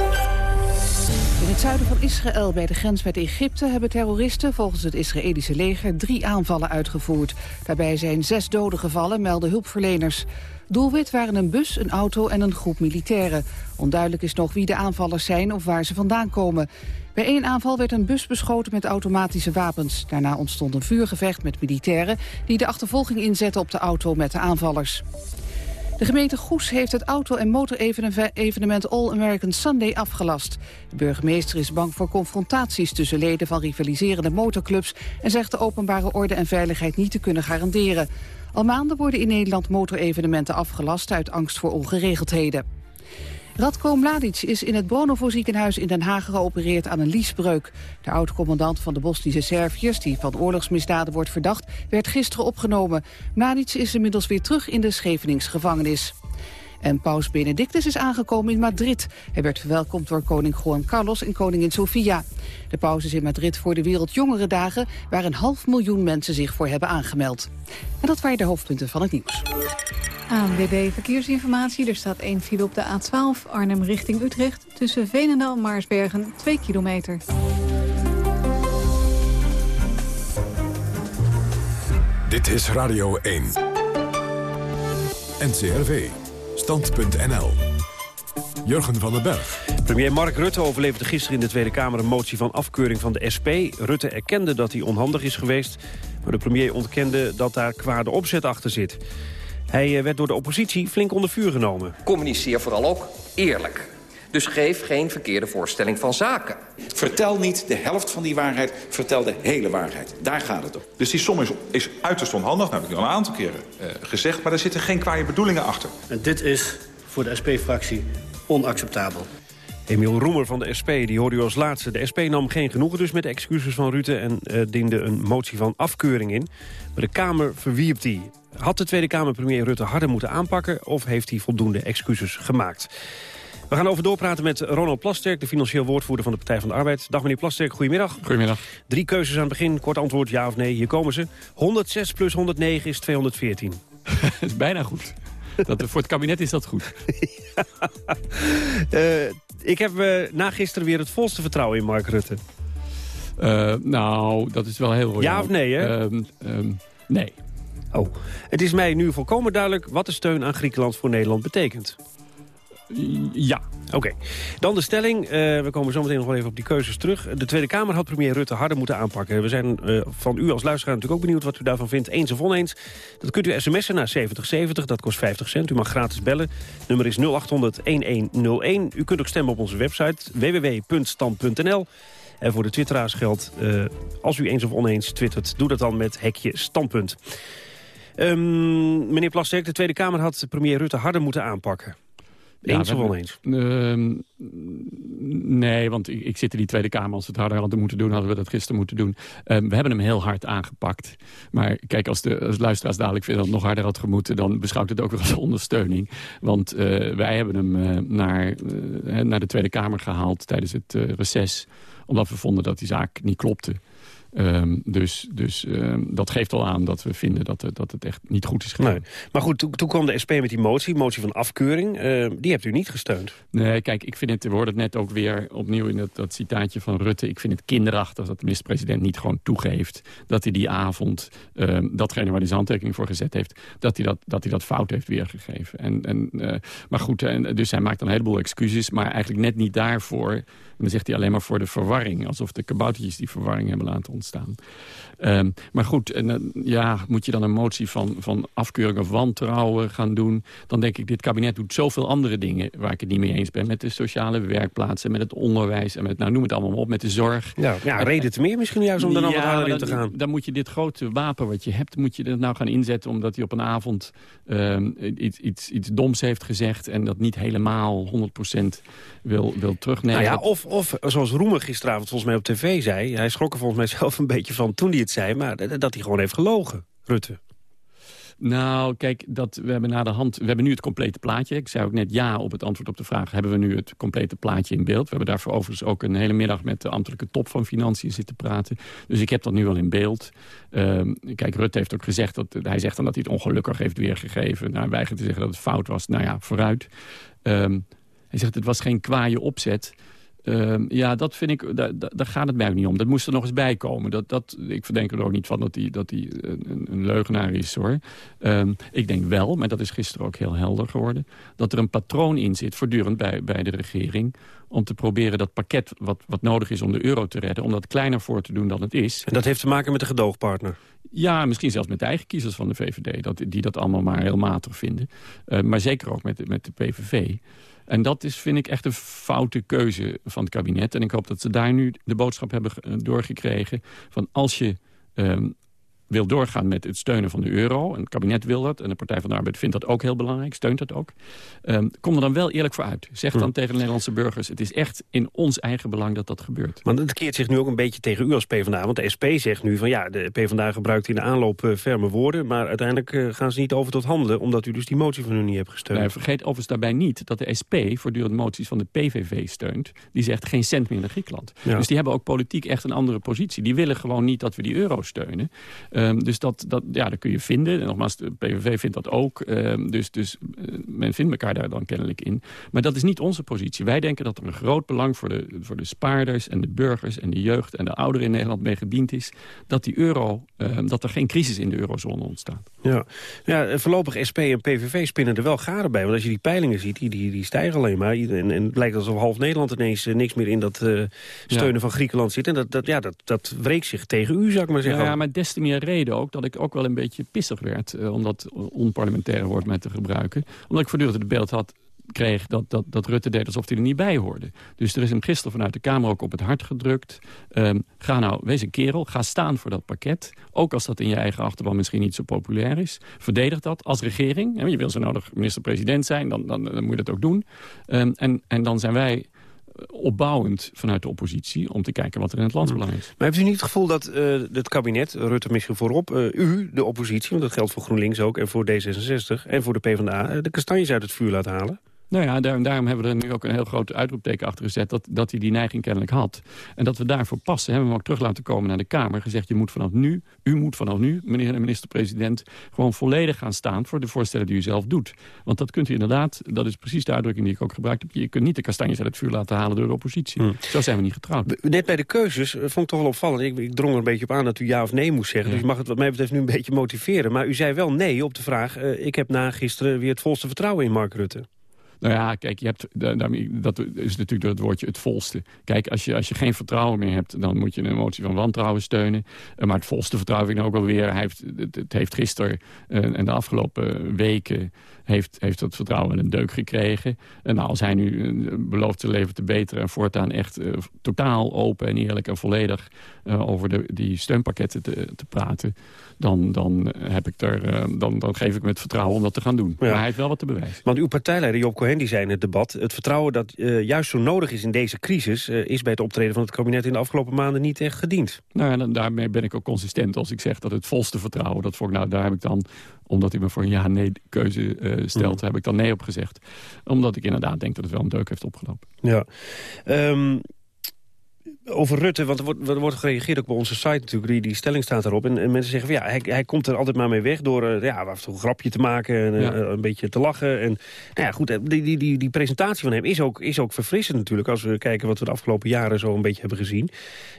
Het zuiden van Israël, bij de grens met Egypte... hebben terroristen volgens het Israëlische leger drie aanvallen uitgevoerd. Daarbij zijn zes doden gevallen, melden hulpverleners. Doelwit waren een bus, een auto en een groep militairen. Onduidelijk is nog wie de aanvallers zijn of waar ze vandaan komen. Bij één aanval werd een bus beschoten met automatische wapens. Daarna ontstond een vuurgevecht met militairen... die de achtervolging inzetten op de auto met de aanvallers. De gemeente Goes heeft het auto- en motorevenement All American Sunday afgelast. De burgemeester is bang voor confrontaties tussen leden van rivaliserende motorclubs... en zegt de openbare orde en veiligheid niet te kunnen garanderen. Al maanden worden in Nederland motorevenementen afgelast uit angst voor ongeregeldheden. Radko Mladic is in het Bonovo ziekenhuis in Den Haag geopereerd aan een liesbreuk. De oud-commandant van de Bosnische Serviërs, die van oorlogsmisdaden wordt verdacht, werd gisteren opgenomen. Mladic is inmiddels weer terug in de Scheveningsgevangenis. En paus Benedictus is aangekomen in Madrid. Hij werd verwelkomd door koning Juan Carlos en koningin Sofia. De paus is in Madrid voor de Wereldjongerendagen... waar een half miljoen mensen zich voor hebben aangemeld. En dat waren de hoofdpunten van het nieuws. ANWB Verkeersinformatie. Er staat één file op de A12 Arnhem richting Utrecht... tussen Veenendaal en Maarsbergen, 2 kilometer. Dit is Radio 1. NCRV. Stand.nl. Jurgen van den Berg. Premier Mark Rutte overleefde gisteren in de Tweede Kamer een motie van afkeuring van de SP. Rutte erkende dat hij onhandig is geweest, maar de premier ontkende dat daar kwade opzet achter zit. Hij eh, werd door de oppositie flink onder vuur genomen. Communiceer vooral ook eerlijk. Dus geef geen verkeerde voorstelling van zaken. Vertel niet de helft van die waarheid, vertel de hele waarheid. Daar gaat het om. Dus die som is, is uiterst onhandig, dat heb ik al een aantal keren uh, gezegd... maar er zitten geen kwaaie bedoelingen achter. En dit is voor de SP-fractie onacceptabel. Emiel Roemer van de SP, die hoorde u als laatste. De SP nam geen genoegen dus met de excuses van Rutte... en uh, diende een motie van afkeuring in. Maar de Kamer verwierp die. Had de Tweede Kamer premier Rutte harder moeten aanpakken... of heeft hij voldoende excuses gemaakt? We gaan over doorpraten met Ronald Plasterk, de financieel woordvoerder van de Partij van de Arbeid. Dag meneer Plasterk, goedemiddag. Goedemiddag. Drie keuzes aan het begin, kort antwoord ja of nee. Hier komen ze. 106 plus 109 is 214. dat is bijna goed. Dat, voor het kabinet is dat goed. uh, ik heb uh, na gisteren weer het volste vertrouwen in Mark Rutte. Uh, nou, dat is wel heel royaal. Ja of nee, hè? Um, um, nee. Oh, het is mij nu volkomen duidelijk wat de steun aan Griekenland voor Nederland betekent. Ja. Oké. Dan de stelling. Eh, we komen zo meteen nog wel even op die keuzes terug. De Tweede Kamer had premier Rutte harder moeten aanpakken. We zijn uh, van u als luisteraar natuurlijk ook benieuwd wat u daarvan vindt. Eens of oneens. Dat kunt u sms'en naar 7070. Dat kost 50 cent. U mag gratis bellen. Nummer is 0800-1101. U kunt ook stemmen op onze website www.stand.nl. En voor de twitteraars geldt, uh, als u eens of oneens twittert... doe dat dan met hekje standpunt. Um, meneer Plasterk, de Tweede Kamer had premier Rutte harder moeten aanpakken. Eens ja, of oneens? Uh, nee, want ik, ik, zit in die Tweede Kamer. Als we het harder hadden moeten doen, hadden we dat gisteren moeten doen. Um, we hebben hem heel hard aangepakt. Maar kijk, als de als luisteraars dadelijk vinden dat het nog harder had gemoeten... dan beschouwt het ook weer als ondersteuning. Want uh, wij hebben hem uh, naar, naar de Tweede Kamer gehaald tijdens het reces. Omdat we vonden dat die zaak niet klopte. Um, dus dus um, dat geeft al aan dat we vinden dat, dat het echt niet goed is gedaan. Nee. Maar goed, toen, toen, kwam de SP met die motie, motie van afkeuring. Uh, die hebt u niet gesteund. Nee, kijk, ik vind het, we hoorden het net ook weer opnieuw in dat, dat citaatje van Rutte. Ik vind het kinderachtig dat de minister-president niet gewoon toegeeft... dat hij die avond, um, datgene waar hij zijn handtekening voor gezet heeft... dat hij dat, dat, hij dat fout heeft weergegeven. En, en, uh, maar goed, en, dus hij maakt een heleboel excuses... maar eigenlijk net niet daarvoor. En dan zegt hij alleen maar voor de verwarring. Alsof de kaboutertjes die verwarring hebben laten ontstaan. Um, maar goed, en, uh, ja, moet je dan een motie van, van afkeuring of wantrouwen gaan doen... dan denk ik, dit kabinet doet zoveel andere dingen... waar ik het niet mee eens ben. Met de sociale werkplaatsen, met het onderwijs... en met, nou, noem het allemaal op, met de zorg. Ja, ja reden te meer misschien juist om er dan ja, wat harder in te gaan. Dan moet je dit grote wapen wat je hebt... moet je dat nou gaan inzetten omdat hij op een avond um, iets, iets, iets doms heeft gezegd... en dat niet helemaal 100% wil, wil terugnemen. Nou ja, of, of zoals Roemer gisteravond volgens mij op tv zei... hij schrok er volgens mij zelf een beetje van toen hij het zei... maar dat hij gewoon heeft gelogen, Rutte. Nou, kijk, dat, we hebben na de hand. We hebben nu het complete plaatje. Ik zei ook net ja op het antwoord op de vraag. Hebben we nu het complete plaatje in beeld? We hebben daarvoor overigens ook een hele middag met de ambtelijke top van Financiën zitten praten. Dus ik heb dat nu wel in beeld. Um, kijk, Rutte heeft ook gezegd dat hij zegt dan dat hij het ongelukkig heeft weergegeven. Nou, hij weigert te zeggen dat het fout was. Nou ja, vooruit. Um, hij zegt het was geen kwaaie opzet. Um, ja, dat vind ik, daar, daar gaat het mij ook niet om. Dat moest er nog eens bij komen. Dat, dat, ik verdenk er ook niet van dat hij dat die een, een leugenaar is, hoor. Um, ik denk wel, maar dat is gisteren ook heel helder geworden... dat er een patroon in zit, voortdurend bij, bij de regering... om te proberen dat pakket wat, wat nodig is om de euro te redden... om dat kleiner voor te doen dan het is. En dat heeft te maken met de gedoogpartner? Ja, misschien zelfs met de eigen kiezers van de VVD... Dat, die dat allemaal maar heel matig vinden. Uh, maar zeker ook met, met de PVV... En dat is, vind ik, echt een foute keuze van het kabinet. En ik hoop dat ze daar nu de boodschap hebben doorgekregen... van als je um, wil doorgaan met het steunen van de euro... en het kabinet wil dat, en de Partij van de Arbeid vindt dat ook heel belangrijk... steunt dat ook, um, kom er dan wel eerlijk voor uit. Zeg dan hm. tegen de Nederlandse burgers... het is echt in ons eigen belang dat dat gebeurt. Maar het keert zich nu ook een beetje tegen u als PvdA... want de SP zegt nu van ja, de PvdA gebruikt in de aanloop uh, ferme woorden... maar uiteindelijk uh, gaan ze niet over tot handelen... omdat u dus die motie van u niet hebt gesteund. Nee, vergeet overigens daarbij niet dat de SP voortdurend moties van de PVV steunt... die zegt geen cent meer naar Griekenland. Ja. Dus die hebben ook politiek echt een andere positie. Die willen gewoon niet dat we die euro steunen... Um, dus dat, dat, ja, dat kun je vinden. En nogmaals, de PVV vindt dat ook. Uh, dus dus uh, men vindt elkaar daar dan kennelijk in. Maar dat is niet onze positie. Wij denken dat er een groot belang voor de, voor de spaarders en de burgers... en de jeugd en de ouderen in Nederland mee gediend is... dat, die euro, uh, dat er geen crisis in de eurozone ontstaat. Ja. ja, voorlopig SP en PVV spinnen er wel garen bij. Want als je die peilingen ziet, die, die, die stijgen alleen maar. En, en het lijkt alsof half Nederland ineens niks meer in dat steunen ja. van Griekenland zit. En dat, dat, ja, dat, dat wreekt zich tegen u, zou ik maar zeggen. Ja, maar des te meer reden ook dat ik ook wel een beetje pissig werd... Uh, om dat onparlementaire woord met te gebruiken. Omdat ik voortdurend het beeld had kreeg dat, dat, dat Rutte deed alsof hij er niet bij hoorde. Dus er is hem gisteren vanuit de Kamer ook op het hart gedrukt. Um, ga nou, wees een kerel, ga staan voor dat pakket. Ook als dat in je eigen achterban misschien niet zo populair is. Verdedig dat als regering. Je wil zo nodig minister-president zijn, dan, dan, dan, moet je dat ook doen. Um, en, en dan zijn wij opbouwend vanuit de oppositie... om te kijken wat er in het landsbelang is. Maar heeft u niet het gevoel dat uh, het kabinet, Rutte misschien voorop... Uh, u, de oppositie, want dat geldt voor GroenLinks ook... en voor D66 en voor de PvdA, de kastanjes uit het vuur laat halen? Nou ja, daarom, daarom, hebben we er nu ook een heel groot uitroepteken achter gezet... Dat, dat hij die neiging kennelijk had. En dat we daarvoor passen, hebben we hem ook terug laten komen naar de Kamer. Gezegd, je moet vanaf nu, u moet vanaf nu, meneer de minister-president... gewoon volledig gaan staan voor de voorstellen die u zelf doet. Want dat kunt u inderdaad, dat is precies de uitdrukking die ik ook gebruikt heb... je kunt niet de kastanjes uit het vuur laten halen door de oppositie. Hmm. Zo zijn we niet getrouwd. Net bij de keuzes vond ik toch wel opvallend. Ik, ik, drong er een beetje op aan dat u ja of nee moest zeggen. Ja. Dus mag het wat mij betreft nu een beetje motiveren. Maar u zei wel nee op de vraag... Uh, ik heb na gisteren weer het volste vertrouwen in Mark Rutte. Nou ja, kijk, je hebt, dat is natuurlijk het woordje het volste. Kijk, als je, als je geen vertrouwen meer hebt... dan moet je een emotie van wantrouwen steunen. Eh, maar het volste vertrouwen vind ik ook alweer. Hij heeft, het, heeft gisteren uh, en de afgelopen weken heeft, heeft dat vertrouwen een deuk gekregen. En nou, als hij nu eh, belooft zijn leven te beteren... en voortaan echt totaal open en eerlijk en volledig... Over de, die steunpakketten te, te praten... Dan, dan, heb ik er, dan, dan geef ik me het vertrouwen om dat te gaan doen. Ja. Maar hij heeft wel wat te bewijzen. Want uw partijleider Job Cohen die zei in het debat... het vertrouwen dat juist zo nodig is in deze crisis... is bij het optreden van het kabinet in de afgelopen maanden niet echt gediend. Nou ja, daarmee ben ik ook consistent als ik zeg dat het volste vertrouwen... dat voor, nou, daar heb ik dan omdat hij me voor een ja-nee keuze uh, stelt, mm. heb ik dan nee op gezegd. Omdat ik inderdaad denk dat het wel een deuk heeft opgelopen. Ja. Um, over Rutte, want er wordt, er wordt gereageerd ook op onze site natuurlijk. Die, die stelling staat erop. En, en mensen zeggen van ja, hij, hij komt er altijd maar mee weg door uh, ja, een grapje te maken en ja. uh, een beetje te lachen. En nou ja, goed, die, die, die, die presentatie van hem is ook, is ook verfrissend natuurlijk. Als we kijken wat we de afgelopen jaren zo een beetje hebben gezien.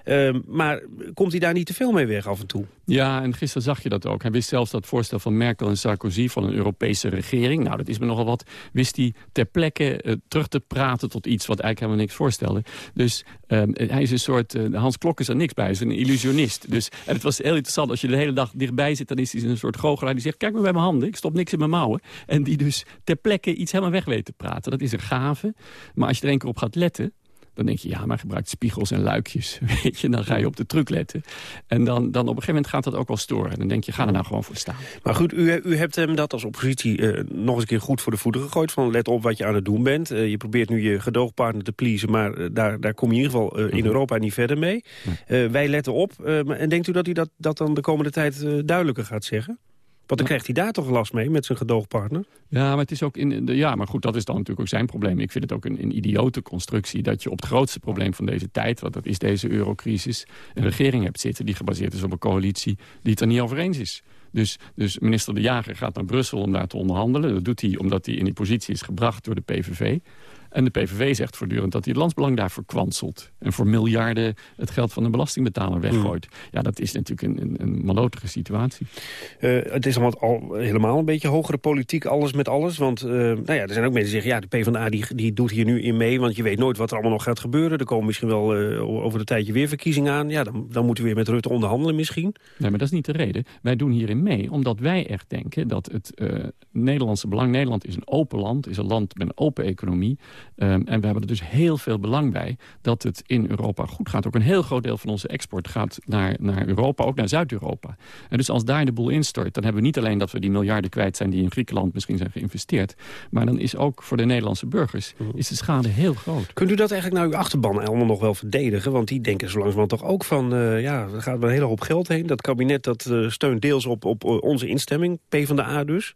Uh, maar komt hij daar niet te veel mee weg af en toe? Ja, en gisteren zag je dat ook. Hij wist zelfs dat voorstel van Merkel en Sarkozy van een Europese regering. Nou, dat is me nogal wat. Wist hij ter plekke terug te praten tot iets wat eigenlijk helemaal niks voorstelde. Dus ehm, hij is een soort... Uh, Hans Klok is er niks bij, hij is een illusionist. Dus, en het was heel interessant, als je de hele dag dichtbij zit... dan is hij een soort goochelaar die zegt... kijk maar bij mijn handen, ik stop niks in mijn mouwen. En die dus ter plekke iets helemaal weg weet te praten. Dat is een gave. Maar als je er één keer op gaat letten... Dan denk je, ja, maar gebruikt spiegels en luikjes. Weet je, dan ga je op de truc letten. En dan, dan op een gegeven moment gaat dat ook wel storen. Dan denk je, ga er nou gewoon voor staan. Maar goed, u, u hebt hem dat als oppositie uh, nog eens een keer goed voor de voeten gegooid. Van let op wat je aan het doen bent. Uh, je probeert nu je gedoogpartner te pleasen. Maar uh, daar, daar kom je in ieder geval in mhm. Europa niet verder mee. wij letten op. en denkt u dat u dat, dat dan de komende tijd duidelijker gaat zeggen? Want dan krijgt hij daar toch last mee met zijn gedoogpartner? Ja, maar het is ook in de, ja, maar goed, dat is dan natuurlijk ook zijn probleem. Ik vind het ook een, een idiote constructie dat je op het grootste probleem van deze tijd, wat dat is deze eurocrisis, een regering hebt zitten die gebaseerd is op een coalitie die het er niet over eens is. Dus, dus minister De Jager gaat naar Brussel om daar te onderhandelen. Dat doet hij omdat hij in die positie is gebracht door de PVV. En de PVV zegt voortdurend dat hij het landsbelang daarvoor kwanselt. En voor miljarden het geld van de belastingbetaler weggooit. Hmm. Ja, dat is natuurlijk een, een, een situatie. Uh, het is allemaal al helemaal een beetje hogere politiek, alles met alles. Want uh, nou ja, er zijn ook mensen die zeggen... ja, de PvdA die, die doet hier nu in mee... want je weet nooit wat er allemaal nog gaat gebeuren. Er komen misschien wel uh, over een tijdje weer verkiezingen aan. Ja, dan, dan moeten we weer met Rutte onderhandelen misschien. Nee, maar dat is niet de reden. Wij doen hierin mee omdat wij echt denken... dat het Nederlandse belang... Nederland is een open land, is een land met een open economie... Um, en we hebben er dus heel veel belang bij dat het in Europa goed gaat. Ook een heel groot deel van onze export gaat naar, naar Europa, ook naar Zuid-Europa. En dus als daar de boel instort, dan hebben we niet alleen dat we die miljarden kwijt zijn... die in Griekenland misschien zijn geïnvesteerd... maar dan is ook voor de Nederlandse burgers mhm. is de schade heel groot. Kunt u dat eigenlijk naar uw achterban allemaal nog wel verdedigen? Want die denken zo langzamerhand toch ook van... Uh, ja, er gaat wel een hele hoop geld heen. Dat kabinet dat uh, steunt deels op, op uh, onze instemming, P van de A dus...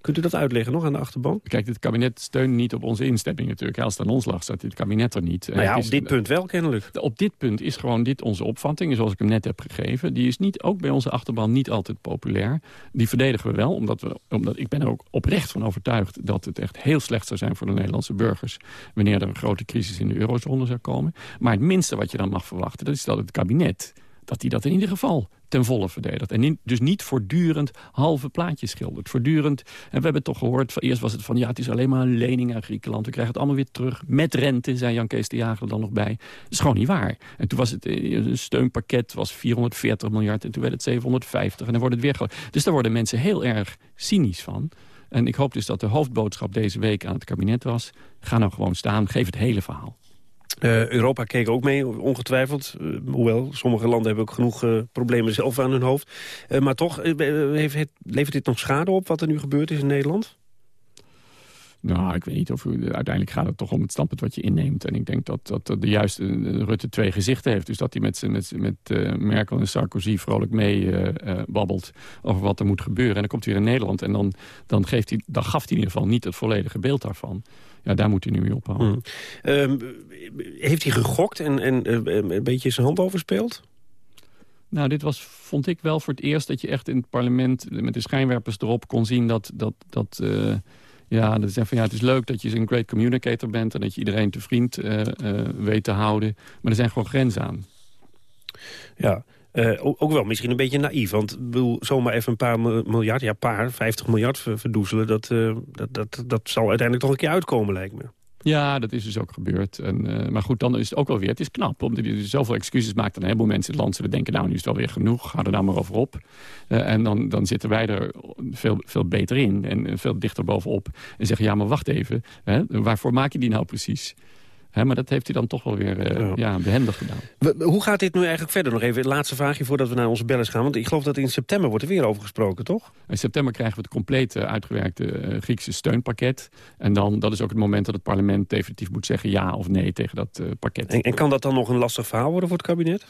Kunt u dat uitleggen nog aan de achterban? Kijk, het kabinet steunt niet op onze instemming natuurlijk. Als het aan ons lag, staat het kabinet er niet. Nou ja, op dit punt wel kennelijk. Op dit punt is gewoon dit onze opvatting, zoals ik hem net heb gegeven. Die is niet, ook bij onze achterban niet altijd populair. Die verdedigen we wel, omdat, we, omdat ik ben er ook oprecht van overtuigd... dat het echt heel slecht zou zijn voor de Nederlandse burgers... wanneer er een grote crisis in de eurozone zou komen. Maar het minste wat je dan mag verwachten, dat is dat het kabinet dat hij dat in ieder geval ten volle verdedigt. En dus niet voortdurend halve plaatjes schildert. Voortdurend, en we hebben toch gehoord, eerst was het van... ja, het is alleen maar een lening aan Griekenland. We krijgen het allemaal weer terug. Met rente, zei Jan Kees de Jager er dan nog bij. Dat is gewoon niet waar. En toen was het eh, een steunpakket, was 440 miljard... en toen werd het 750 en dan wordt het weer... Dus daar worden mensen heel erg cynisch van. En ik hoop dus dat de hoofdboodschap deze week aan het kabinet was... ga nou gewoon staan, geef het hele verhaal. Uh, Europa keek ook mee, ongetwijfeld. Uh, hoewel, sommige landen hebben ook genoeg uh, problemen zelf aan hun hoofd. maar toch, heeft levert dit nog schade op wat er nu gebeurd is in Nederland? Nou, ik weet niet of u, uiteindelijk gaat het toch om het standpunt wat je inneemt. En ik denk dat, dat de juiste Rutte twee gezichten heeft. Dus dat hij met, met, met Merkel en Sarkozy vrolijk mee babbelt over wat er moet gebeuren. En dan komt hij weer in Nederland en dan, dan, geeft hij, dan gaf hij in ieder geval niet het volledige beeld daarvan. Ja, daar moet hij nu mee ophouden. Hmm. Ehm, heeft hij gegokt en, en uh, een beetje zijn hand overspeeld? Nou, dit was, vond ik wel voor het eerst dat je echt in het parlement... met de schijnwerpers erop kon zien dat... dat, dat uh, ja, dat van, ja, het is leuk dat je een great communicator bent... en dat je iedereen te vriend uh, weet te houden. Maar er zijn gewoon grenzen aan. Ja, Uh, ook wel misschien een beetje naïef, want bedoel, zomaar even een paar miljard, ja paar, 50 miljard verdoezelen, dat, uh, dat, dat, dat zal uiteindelijk toch een keer uitkomen lijkt me. Ja, dat is dus ook gebeurd. En, uh, maar goed, dan is het ook wel weer, het is knap. Omdat je dus zoveel excuses maakt aan een heleboel mensen in het land. Zullen denken, nou, nu is het wel weer genoeg. Ga er nou maar over op. En dan, dan zitten wij er veel, veel beter in. En veel dichter bovenop. En zeggen, ja, maar wacht even. Hè, waarvoor maak je die nou precies? Maar dat heeft hij dan toch wel weer uh, ja. behendig gedaan. hoe gaat dit nu eigenlijk verder? Nog even het laatste vraagje voordat we naar onze bellers gaan. Want ik geloof dat in september wordt er weer over gesproken, toch? In september krijgen we het complete uitgewerkte uh, Griekse steunpakket. En dan, dat is ook het moment dat het parlement definitief moet zeggen ja of nee tegen dat uh, pakket. En, en kan dat dan nog een lastig verhaal worden voor het kabinet?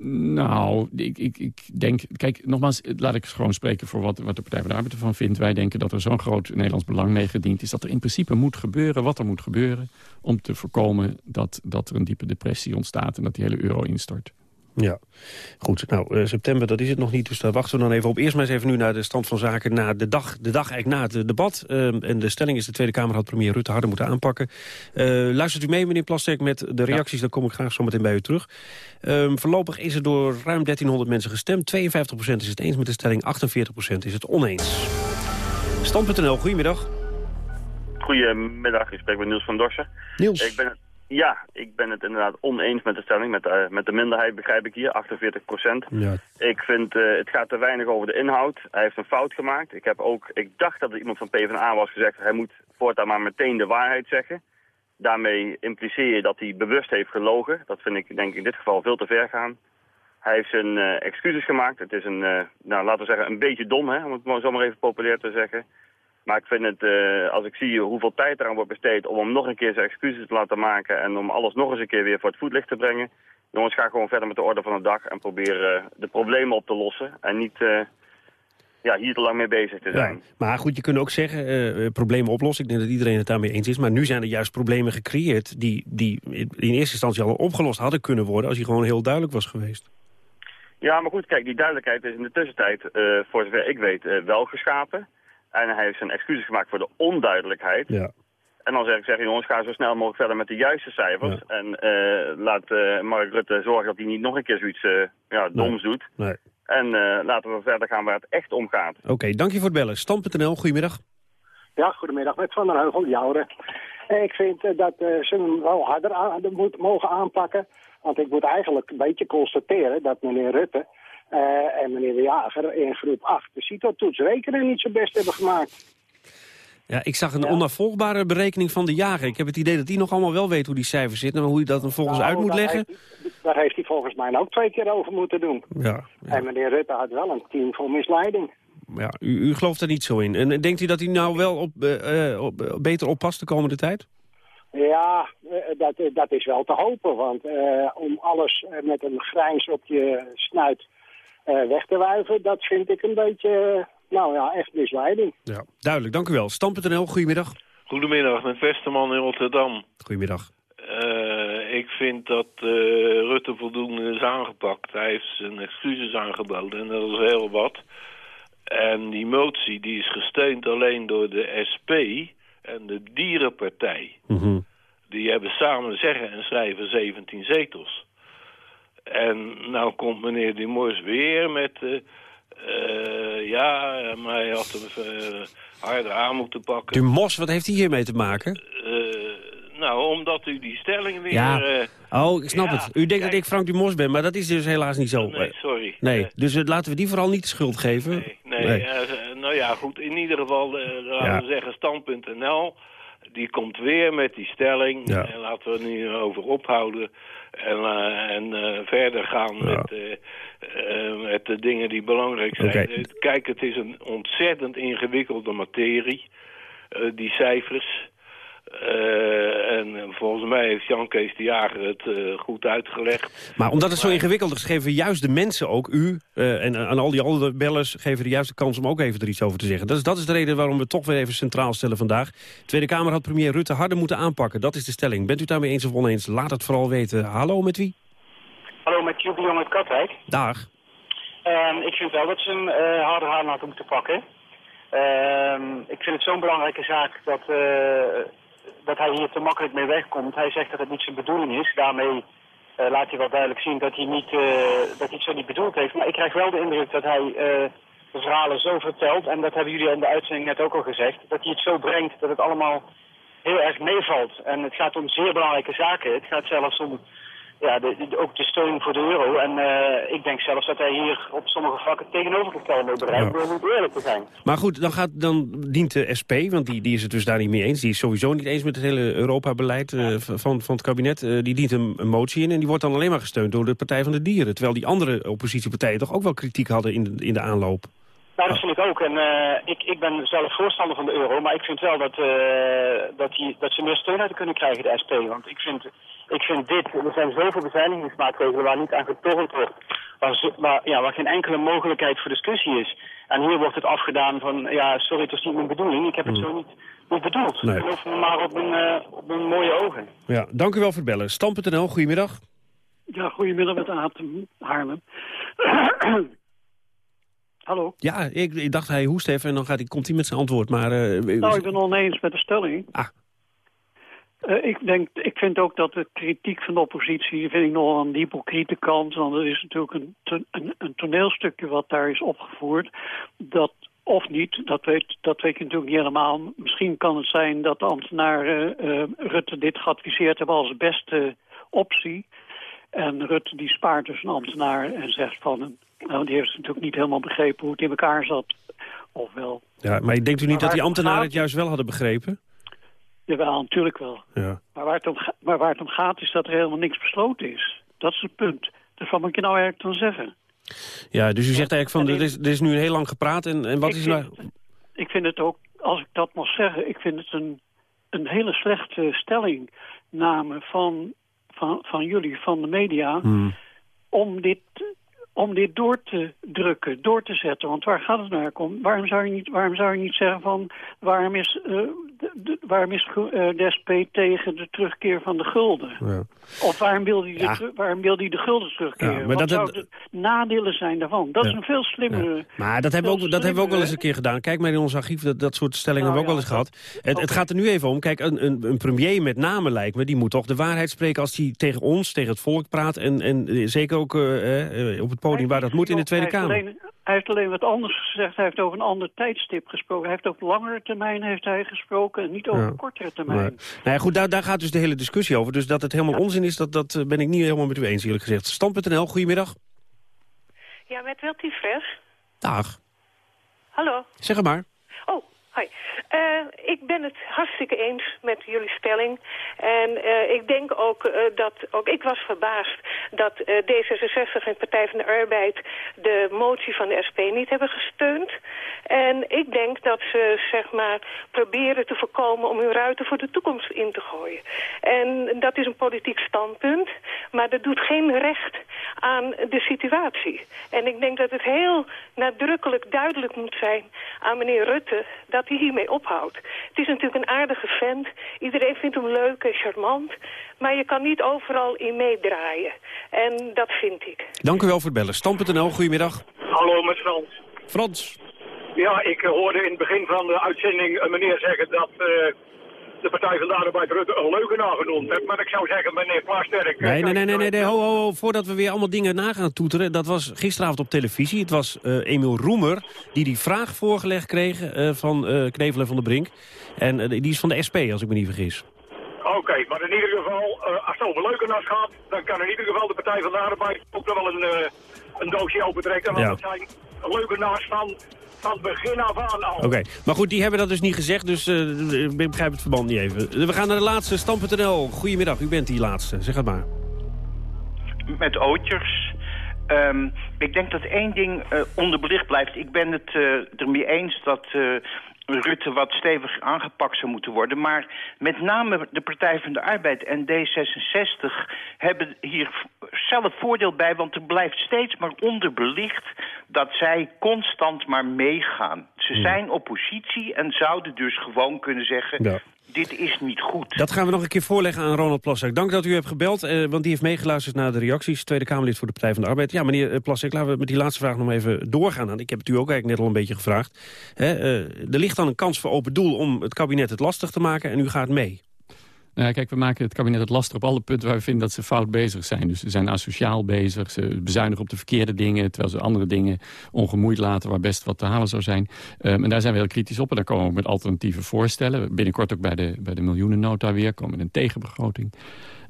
Nou, ik, ik, ik denk... Kijk, nogmaals, laat ik gewoon spreken voor wat, wat de Partij van de Arbeid ervan vindt. Wij denken dat er zo'n groot Nederlands belang mee gediend is... dat er in principe moet gebeuren wat er moet gebeuren... om te voorkomen dat, dat er een diepe depressie ontstaat... en dat die hele euro instort. Ja, goed. Nou, uh, september, dat is het nog niet, dus daar wachten we dan even op. Eerst maar eens even nu naar de stand van zaken na de dag, de dag eigenlijk na het debat. Uh, en de stelling is de Tweede Kamer had premier Rutte harder moeten aanpakken. Uh, luistert u mee, meneer Plastek, met de reacties, ja. dan kom ik graag zo meteen bij u terug. Ehm, voorlopig is er door ruim 1300 mensen gestemd. 52% is het eens met de stelling, 48% is het oneens. Stand.nl, goedemiddag. Goedemiddag, ik spreek met Niels van Dorsen. Niels. Ik ben ja, ik ben het inderdaad oneens met de stelling. Met, uh, met de minderheid begrijp ik hier, 48 procent. Ja. Ik vind, uh, het gaat te weinig over de inhoud. Hij heeft een fout gemaakt. Ik, heb ook, ik dacht dat er iemand van PvdA was gezegd... hij moet voortaan maar meteen de waarheid zeggen. Daarmee impliceer je dat hij bewust heeft gelogen. Dat vind ik denk ik in dit geval veel te ver gaan. Hij heeft zijn uh, excuses gemaakt. Het is een, nou, laten we zeggen, een beetje dom, hè, om het zo maar even populair te zeggen... Maar ik vind het, uh, als ik zie hoeveel tijd eraan wordt besteed om hem nog een keer zijn excuses te laten maken en om alles nog eens een keer weer voor het voetlicht te brengen. Jongens, ga gewoon verder met de orde van de dag en probeer uh, de problemen op te lossen. En niet uh, ja, hier te lang mee bezig te zijn. Ja, maar goed, je kunt ook zeggen, problemen oplossen. Ik denk dat iedereen het daarmee eens is. Maar nu zijn er juist problemen gecreëerd die, die in eerste instantie al opgelost hadden kunnen worden als hij gewoon heel duidelijk was geweest. Ja, maar goed, kijk, die duidelijkheid is in de tussentijd, voor zover ik weet, wel geschapen. En hij heeft zijn excuses gemaakt voor de onduidelijkheid. Ja. En dan zeg ik, zeg, jongens, ga zo snel mogelijk verder met de juiste cijfers. Ja. En uh, laat uh, Mark Rutte zorgen dat hij niet nog een keer zoiets uh, ja, doms nee. doet. Nee. En laten we verder gaan waar het echt om gaat. Oké, okay, dank je voor het bellen. Stam.nl, goedemiddag. Ja, goedemiddag. Met Van der Heugel, Jouren. Ik vind dat ze hem wel harder aan, moet, mogen aanpakken. Want ik moet eigenlijk een beetje constateren dat meneer Rutte uh, en meneer De Jager in groep 8 de CITO-toets rekenen niet zo best hebben gemaakt. Ja, ik zag een ja. onafvolgbare berekening van de jager. Ik heb het idee dat hij nog allemaal wel weet hoe die cijfers zitten... maar hoe hij dat dan volgens nou, uit moet leggen... Heeft, daar heeft hij volgens mij ook twee keer over moeten doen. Ja, ja. En meneer Rutte had wel een team voor misleiding. Ja, u, u gelooft er niet zo in. En denkt u dat hij nou wel op, uh, op, beter oppast de komende tijd? Ja, dat, dat is wel te hopen. Want uh, om alles met een grijns op je snuit weg te wuiven, dat vind ik een beetje, nou ja, echt misleiding. Ja, duidelijk. Dank u wel. Stam.nl, goedemiddag. Goedemiddag, met Westerman in Rotterdam. Goedemiddag. Uh, ik vind dat uh, Rutte voldoende is aangepakt. Hij heeft zijn excuses aangeboden en dat is heel wat. En die motie die is gesteund alleen door de SP en de Dierenpartij. Mm -hmm. Die hebben samen zeggen en schrijven 17 zetels. En nou komt meneer de Mors weer met... Uh, uh, ja, maar hij had hem uh, harder aan moeten pakken. De Mos, wat heeft hij hiermee te maken? nou, omdat u die stelling weer... Ja. oh, ik snap ja, het. U denkt kijk, dat ik Frank Dumos ben, maar dat is dus helaas niet zo. Nee, sorry. Nee, dus laten we die vooral niet de schuld geven. Nee, nee, nee. nou ja, goed. In ieder geval, laten ja. we zeggen, stand.nl... Die komt weer met die stelling. En laten we nu over ophouden. En, uh, en uh, verder gaan ja. met, met de dingen die belangrijk zijn. Okay. Kijk, het is een ontzettend ingewikkelde materie. die cijfers. En volgens mij heeft Jan Kees de Jager het goed uitgelegd. Maar omdat het zo ingewikkeld is, geven juist de mensen ook, u en aan al die andere bellers... geven de juiste kans om ook even er iets over te zeggen. Dat is, dat is de reden waarom we het toch weer even centraal stellen vandaag. De Tweede Kamer had premier Rutte harder moeten aanpakken. Dat is de stelling. Bent u daarmee eens of oneens? Laat het vooral weten. Hallo, met wie? Hallo, met Joep Jong uit Katwijk. Dag. Um, ik vind wel dat ze hem uh, harder aan hadden moeten pakken. Um, ik vind het zo'n belangrijke zaak dat, uh, dat hij hier te makkelijk mee wegkomt. Hij zegt dat het niet zijn bedoeling is. Daarmee eh, laat hij wel duidelijk zien dat hij, niet, eh, dat hij het zo niet bedoeld heeft. Maar ik krijg wel de indruk dat hij eh, de verhalen zo vertelt, en dat hebben jullie in de uitzending net ook al gezegd, dat hij het zo brengt dat het allemaal heel erg meevalt. En het gaat om zeer belangrijke zaken. Het gaat zelfs om ja, de, de- ook de steun voor de euro. En eh, ik denk zelfs dat hij hier op sommige vlakken tegenovergestelde bereikt, door niet eerlijk te zijn. Maar goed, dan, gaat, dan dient de SP, want die, die is het dus daar niet mee eens. Die is sowieso niet eens met het hele Europa-beleid eh, van, van het kabinet. Eh, die dient een, een motie in en die wordt dan alleen maar gesteund door de Partij van de Dieren. Terwijl die andere oppositiepartijen toch ook wel kritiek hadden in de, in de aanloop. Nou, dat vind ik ook. En ik, ik ben zelf voorstander van de euro, maar ik vind wel dat, dat, die, dat ze meer steun uit kunnen krijgen, de SP. Want ik vind, ik vind dit, er zijn zoveel beveiligingsmaatregelen waar niet aan getornd wordt, waar, ja, waar geen enkele mogelijkheid voor discussie is. En hier wordt het afgedaan van, ja, sorry, het was niet mijn bedoeling, ik heb het zo niet, niet bedoeld. Nee. Geloof me maar op mijn, eh, op mijn mooie ogen. Ja, dank u wel voor het bellen. Stam.nl, goedemiddag. Ja, goedemiddag met Atem Haarlem. Hallo. Ja, ik, ik dacht hij hoest even en dan gaat hij, komt hij met zijn antwoord. Maar, eh, Nou, ik ben oneens met de stelling. Ah. Eh, ik, denk, ik vind ook dat de kritiek van de oppositie vind ik nog aan de hypocriete kant. Want er is natuurlijk een, to- een, een toneelstukje wat daar is opgevoerd. Dat, of niet, dat weet, dat weet ik natuurlijk niet helemaal. Misschien kan het zijn dat de ambtenaren eh, Rutte dit geadviseerd hebben als beste optie. En Rutte die spaart dus een ambtenaar en zegt van... Nou, die heeft natuurlijk niet helemaal begrepen hoe het in elkaar zat. Ofwel, Ja, maar denkt u niet dat die het ambtenaren het juist wel hadden begrepen? Jawel, natuurlijk wel. Ja. Maar waar, het om, maar waar het om gaat is dat er helemaal niks besloten is. Dat is het punt. Dus wat moet je nou eigenlijk dan zeggen? Ja, dus u zegt eigenlijk van, er is, er is nu heel lang gepraat en, en wat Ik is vind nou... Ik vind het ook, als ik dat mag zeggen, ik vind het een, een hele slechte stellingname van, van, van jullie, van de media, Hmm. om dit, om dit door te drukken, door te zetten. Want waar gaat het naar om? Waarom zou je niet, waarom zou je niet zeggen van, waarom is, eh, de, de- waarom is eh, de SP tegen de terugkeer van de gulden? Ja. Of waarom wil hij de, teru- waarom wil hij de gulden terugkeren? Ja, maar Wat dat- zouden de nadelen zijn daarvan? Dat is Ja. een veel slimmere... Maar dat hebben, we ook, dat hebben we ook wel eens een keer gedaan. Kijk maar in ons archief, dat, dat soort stellingen Nou hebben we ook wel eens gehad. Het, het gaat er nu even om. Kijk, een, een, een premier met name lijkt me, die moet toch de waarheid spreken... als hij tegen ons, tegen het volk praat. En, en zeker ook eh, eh, op het podium waar dat moet in de Tweede Kamer. Hij heeft alleen wat anders gezegd. Hij heeft over een ander tijdstip gesproken. Hij heeft over langere termijn heeft hij gesproken en niet over Ja. kortere termijn. Maar, nou ja, goed, daar, daar gaat dus de hele discussie over. Dus dat het helemaal onzin is, dat, dat eh, ben ik niet helemaal met u eens, eerlijk gezegd. Stand.nl, goedemiddag. Ja, met Wiltie Fres. Dag. Hallo. Zeg het maar. Hi. Eh, ik ben het hartstikke eens met jullie stelling. En eh, ik denk ook eh, dat, ook ik was verbaasd dat eh, D66 en Partij van de Arbeid de motie van de SP niet hebben gesteund. En ik denk dat ze, zeg maar, proberen te voorkomen om hun ruiten voor de toekomst in te gooien. En dat is een politiek standpunt, maar dat doet geen recht aan de situatie. En ik denk dat het heel nadrukkelijk duidelijk moet zijn aan meneer Rutte dat hij hiermee ophoudt. Het is natuurlijk een aardige vent. Iedereen vindt hem leuk en charmant. Maar je kan niet overal in meedraaien. En dat vind ik. Dank u wel voor het bellen. Stand.nl, goedemiddag. Hallo, met Frans. Frans. Ja, ik eh, hoorde in het begin van de uitzending een meneer zeggen dat eh, de Partij van de Arbeid Rutte een leugenaar genoemd heeft. Maar ik zou zeggen, meneer Plasterk... Nee, nee, nee, nee, nee, nee. Ho, ho, ho, voordat we weer allemaal dingen na gaan toeteren. Dat was gisteravond op televisie. Het was eh Emiel Roemer die die vraag voorgelegd kreeg eh, van eh Knevel en Van der Brink. En eh, die is van de SP, als ik me niet vergis. Oké, maar in ieder geval, eh, als het over leugenaars gaat, dan kan in ieder geval de Partij van de Arbeid ook nog wel een, eh, een doosje opentrekken. Want Ja. het zijn leugenaars van, van begin af aan al. Oké, maar goed, die hebben dat dus niet gezegd, dus eh, ik begrijp het verband niet even. We gaan naar de laatste, Stam.nl. Goedemiddag, u bent die laatste, zeg het maar. met ootjes. Ehm, ik denk dat één ding eh, onderbelicht blijft. Ik ben het eh, ermee eens dat eh, Rutte wat stevig aangepakt zou moeten worden. Maar met name de Partij van de Arbeid en D66 hebben hier zelf voordeel bij. Want er blijft steeds maar onderbelicht dat zij constant maar meegaan. Ze zijn oppositie en zouden dus gewoon kunnen zeggen... Ja. Dit is niet goed. Dat gaan we nog een keer voorleggen aan Ronald Plassak. Dank dat u hebt gebeld, eh, want die heeft meegeluisterd naar de reacties. Tweede Kamerlid voor de Partij van de Arbeid. Ja, meneer eh, Plassak, laten we met die laatste vraag nog even doorgaan. Ik heb het u ook eigenlijk net al een beetje gevraagd. Eh, er ligt dan een kans voor open doel om het kabinet het lastig te maken en u gaat mee. Nou, kijk, we maken het kabinet het lastig op alle punten waar we vinden dat ze fout bezig zijn. Dus ze zijn asociaal bezig, ze bezuinigen op de verkeerde dingen... terwijl ze andere dingen ongemoeid laten waar best wat te halen zou zijn. Um, en daar zijn we heel kritisch op en daar komen we met alternatieve voorstellen. Binnenkort ook bij de, bij de miljoenennota weer, komen met een tegenbegroting.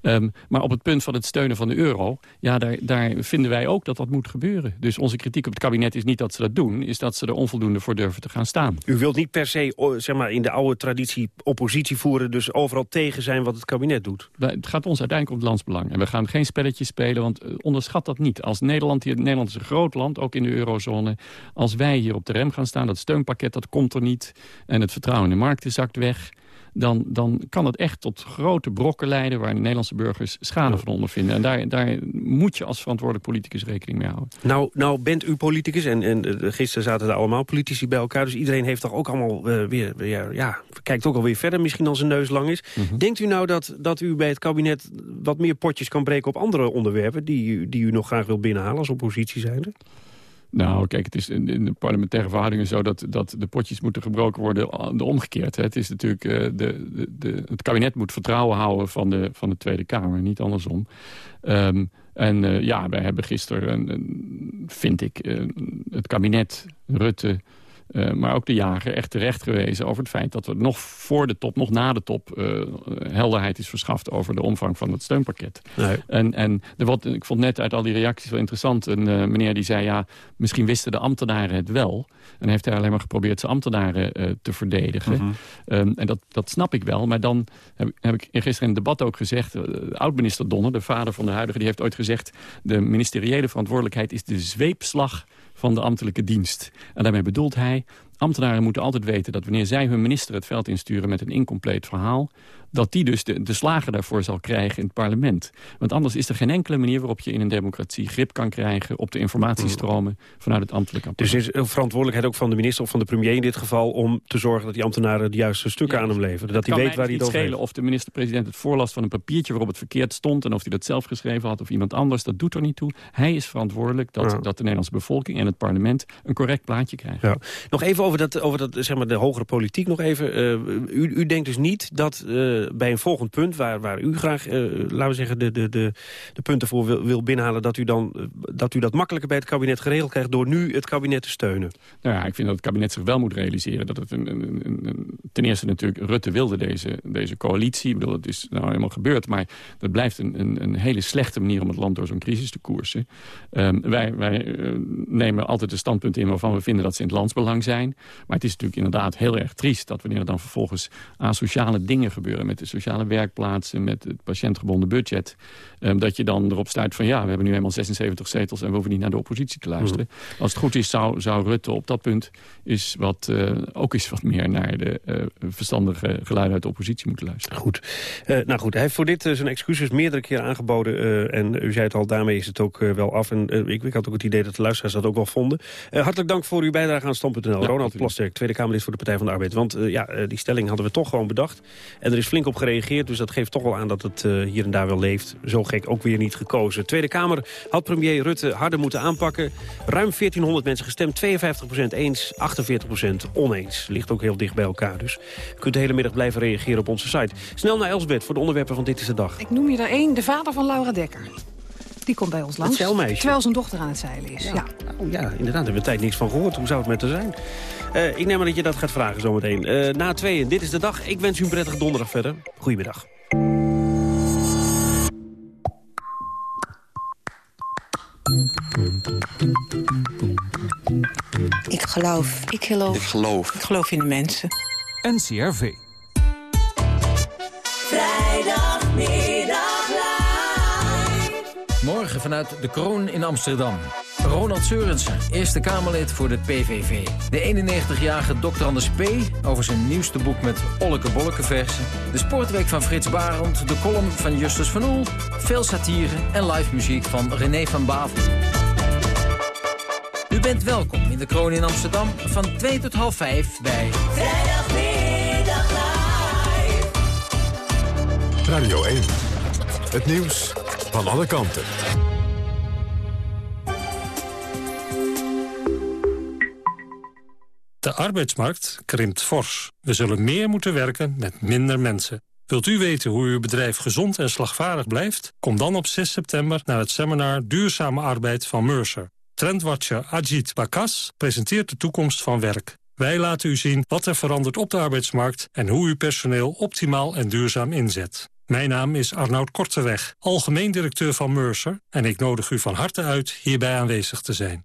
Um, maar op het punt van het steunen van de euro... ja, daar, daar vinden wij ook dat dat moet gebeuren. Dus onze kritiek op het kabinet is niet dat ze dat doen... is dat ze er onvoldoende voor durven te gaan staan. U wilt niet per se zeg maar, in de oude traditie oppositie voeren... dus overal tegen zijn wat het kabinet doet? Het gaat ons uiteindelijk om het landsbelang. En we gaan geen spelletjes spelen, want eh, onderschat dat niet. Als Nederland, hier, Nederland is een groot land, ook in de eurozone... als wij hier op de rem gaan staan, dat steunpakket dat komt er niet... en het vertrouwen in de markten zakt weg dan, dan kan het echt tot grote brokken leiden... waar de Nederlandse burgers schade van ondervinden. En daar, daar moet je als verantwoordelijk politicus rekening mee houden. Nou, nou bent u politicus en, en gisteren zaten er allemaal politici bij elkaar... dus iedereen heeft toch ook allemaal uh, weer, ja, ja, kijkt ook alweer verder... misschien als zijn neus lang is. Mhm. Denkt u nou dat, dat u bij het kabinet wat meer potjes kan breken op andere onderwerpen... die, die u nog graag wil binnenhalen als oppositie zijnde? Nou, kijk, het is in, in, de parlementaire verhoudingen zo... Dat, dat de potjes moeten gebroken worden de omgekeerd. Hè. Het is natuurlijk, uh, de, de, de, het kabinet moet vertrouwen houden van de, van de Tweede Kamer, niet andersom. Um, en uh, ja, wij hebben gisteren, een, vind ik, het kabinet, Rutte, uh, maar ook de jager echt terecht gewezen over het feit dat er nog voor de top, nog na de top, uh, helderheid is verschaft over de omvang van het steunpakket. Nee. En, en er wordt, ik vond net uit al die reacties wel interessant, een uh, meneer die zei, ja, misschien wisten de ambtenaren het wel. En heeft hij alleen maar geprobeerd zijn ambtenaren te verdedigen. -hmm. um, en dat, dat snap ik wel, maar dan heb, heb ik gisteren in het debat ook gezegd, oud-minister Donner, de vader van de huidige, die heeft ooit gezegd, de ministeriële verantwoordelijkheid is de zweepslag van de ambtelijke dienst. En daarmee bedoelt hij ambtenaren moeten altijd weten dat wanneer zij hun minister het veld insturen met een incompleet verhaal, dat die dus de, de slagen daarvoor zal krijgen in het parlement. Want anders is er geen enkele manier waarop je in een democratie grip kan krijgen op de informatiestromen vanuit het ambtelijk apparaat. Dus is er verantwoordelijkheid ook van de minister of van de premier in dit geval om te zorgen dat die ambtenaren de juiste stukken aan hem leveren? Dat hij weet waar hij het over schelen of de minister-president het voorlast van een papiertje waarop het verkeerd stond en of hij dat zelf geschreven had of iemand anders, dat doet er niet toe. Hij is verantwoordelijk dat, ja. dat de Nederlandse bevolking en het parlement een correct plaatje krijgen. Ja. Nog even over, dat, over dat, zeg maar, de hogere politiek nog even. Uh, u, u denkt dus niet dat uh, bij een volgend punt... waar, waar u graag, uh, laten we zeggen, de, de, de, de punten voor wil, wil binnenhalen... Dat u, dan, dat u dat makkelijker bij het kabinet geregeld krijgt... door nu het kabinet te steunen? Nou ja, ik vind dat het kabinet zich wel moet realiseren. Dat het een, ten eerste natuurlijk, Rutte wilde deze, deze coalitie. Ik bedoel, het is nou helemaal gebeurd. Maar dat blijft een, een, een hele slechte manier om het land door zo'n crisis te koersen. Um, wij wij nemen altijd een standpunt in waarvan we vinden dat ze in het landsbelang zijn. Maar het is natuurlijk inderdaad heel erg triest... dat wanneer er dan vervolgens asociale dingen gebeuren... met de sociale werkplaatsen, met het patiëntgebonden budget... Um, dat je dan erop stuit van ja, we hebben nu eenmaal 76 zetels... en we hoeven niet naar de oppositie te luisteren. Mm. Als het goed is, zou, zou Rutte op dat punt is wat, uh, ook eens wat meer... naar de uh, verstandige geluiden uit de oppositie moeten luisteren. Goed. Uh, nou goed, hij heeft voor dit zijn excuses meerdere keren aangeboden... en u zei het al, daarmee is het ook wel af. En ik, ik, had ook het idee dat de luisteraars dat ook wel vonden. hartelijk dank voor uw bijdrage aan Stand.nl. Ja, Ronald Plasterk, Tweede Kamerlid voor de Partij van de Arbeid. Want ja, die stelling hadden we toch gewoon bedacht. En er is flink op gereageerd, dus dat geeft toch wel aan dat het hier en daar wel leeft. Zo gek ook weer niet gekozen. Tweede Kamer had premier Rutte harder moeten aanpakken. Ruim 1400 mensen gestemd, 52% eens, 48% oneens. Ligt ook heel dicht bij elkaar dus. Kunt de hele middag blijven reageren op onze site. Snel naar Elsbeth voor de onderwerpen van Dit is de Dag. Ik noem je er één, de vader van Laura Dekker. Die komt bij ons langs. Terwijl zijn dochter aan het zeilen is. Ja, ja. Oh, ja inderdaad. Daar hebben we tijd niks van gehoord. Hoe zou het met haar zijn? Uh, ik neem aan dat je dat gaat vragen zometeen. Uh, na tweeën, dit is de dag. Ik wens u een prettige donderdag verder. Goedemiddag. Ik geloof. Ik geloof. Ik geloof. Ik geloof in de mensen. NCRV. Vanuit de Kroon in Amsterdam. Ronald Seurensen, Eerste Kamerlid voor de PVV. De 91-jarige Dr. Anders P. over zijn nieuwste boek met Olleke Bolleke versen. De sportweek van Frits Barend, de column van Justus van Oel. Veel satire en live muziek van René van Bavel. U bent welkom in de Kroon in Amsterdam van 2 tot half 5 bij... Vrijdagmiddag live. Radio 1. Het nieuws van alle kanten. De arbeidsmarkt krimpt fors. We zullen meer moeten werken met minder mensen. Wilt u weten hoe uw bedrijf gezond en slagvaardig blijft? Kom dan op 6 september naar het seminar Duurzame Arbeid van Mercer. Trendwatcher Ajit Bakas presenteert de toekomst van werk. Wij laten u zien wat er verandert op de arbeidsmarkt... en hoe u personeel optimaal en duurzaam inzet. Mijn naam is Arnoud Korteweg, algemeen directeur van Mercer... en ik nodig u van harte uit hierbij aanwezig te zijn.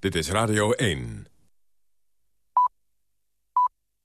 Dit is Radio 1.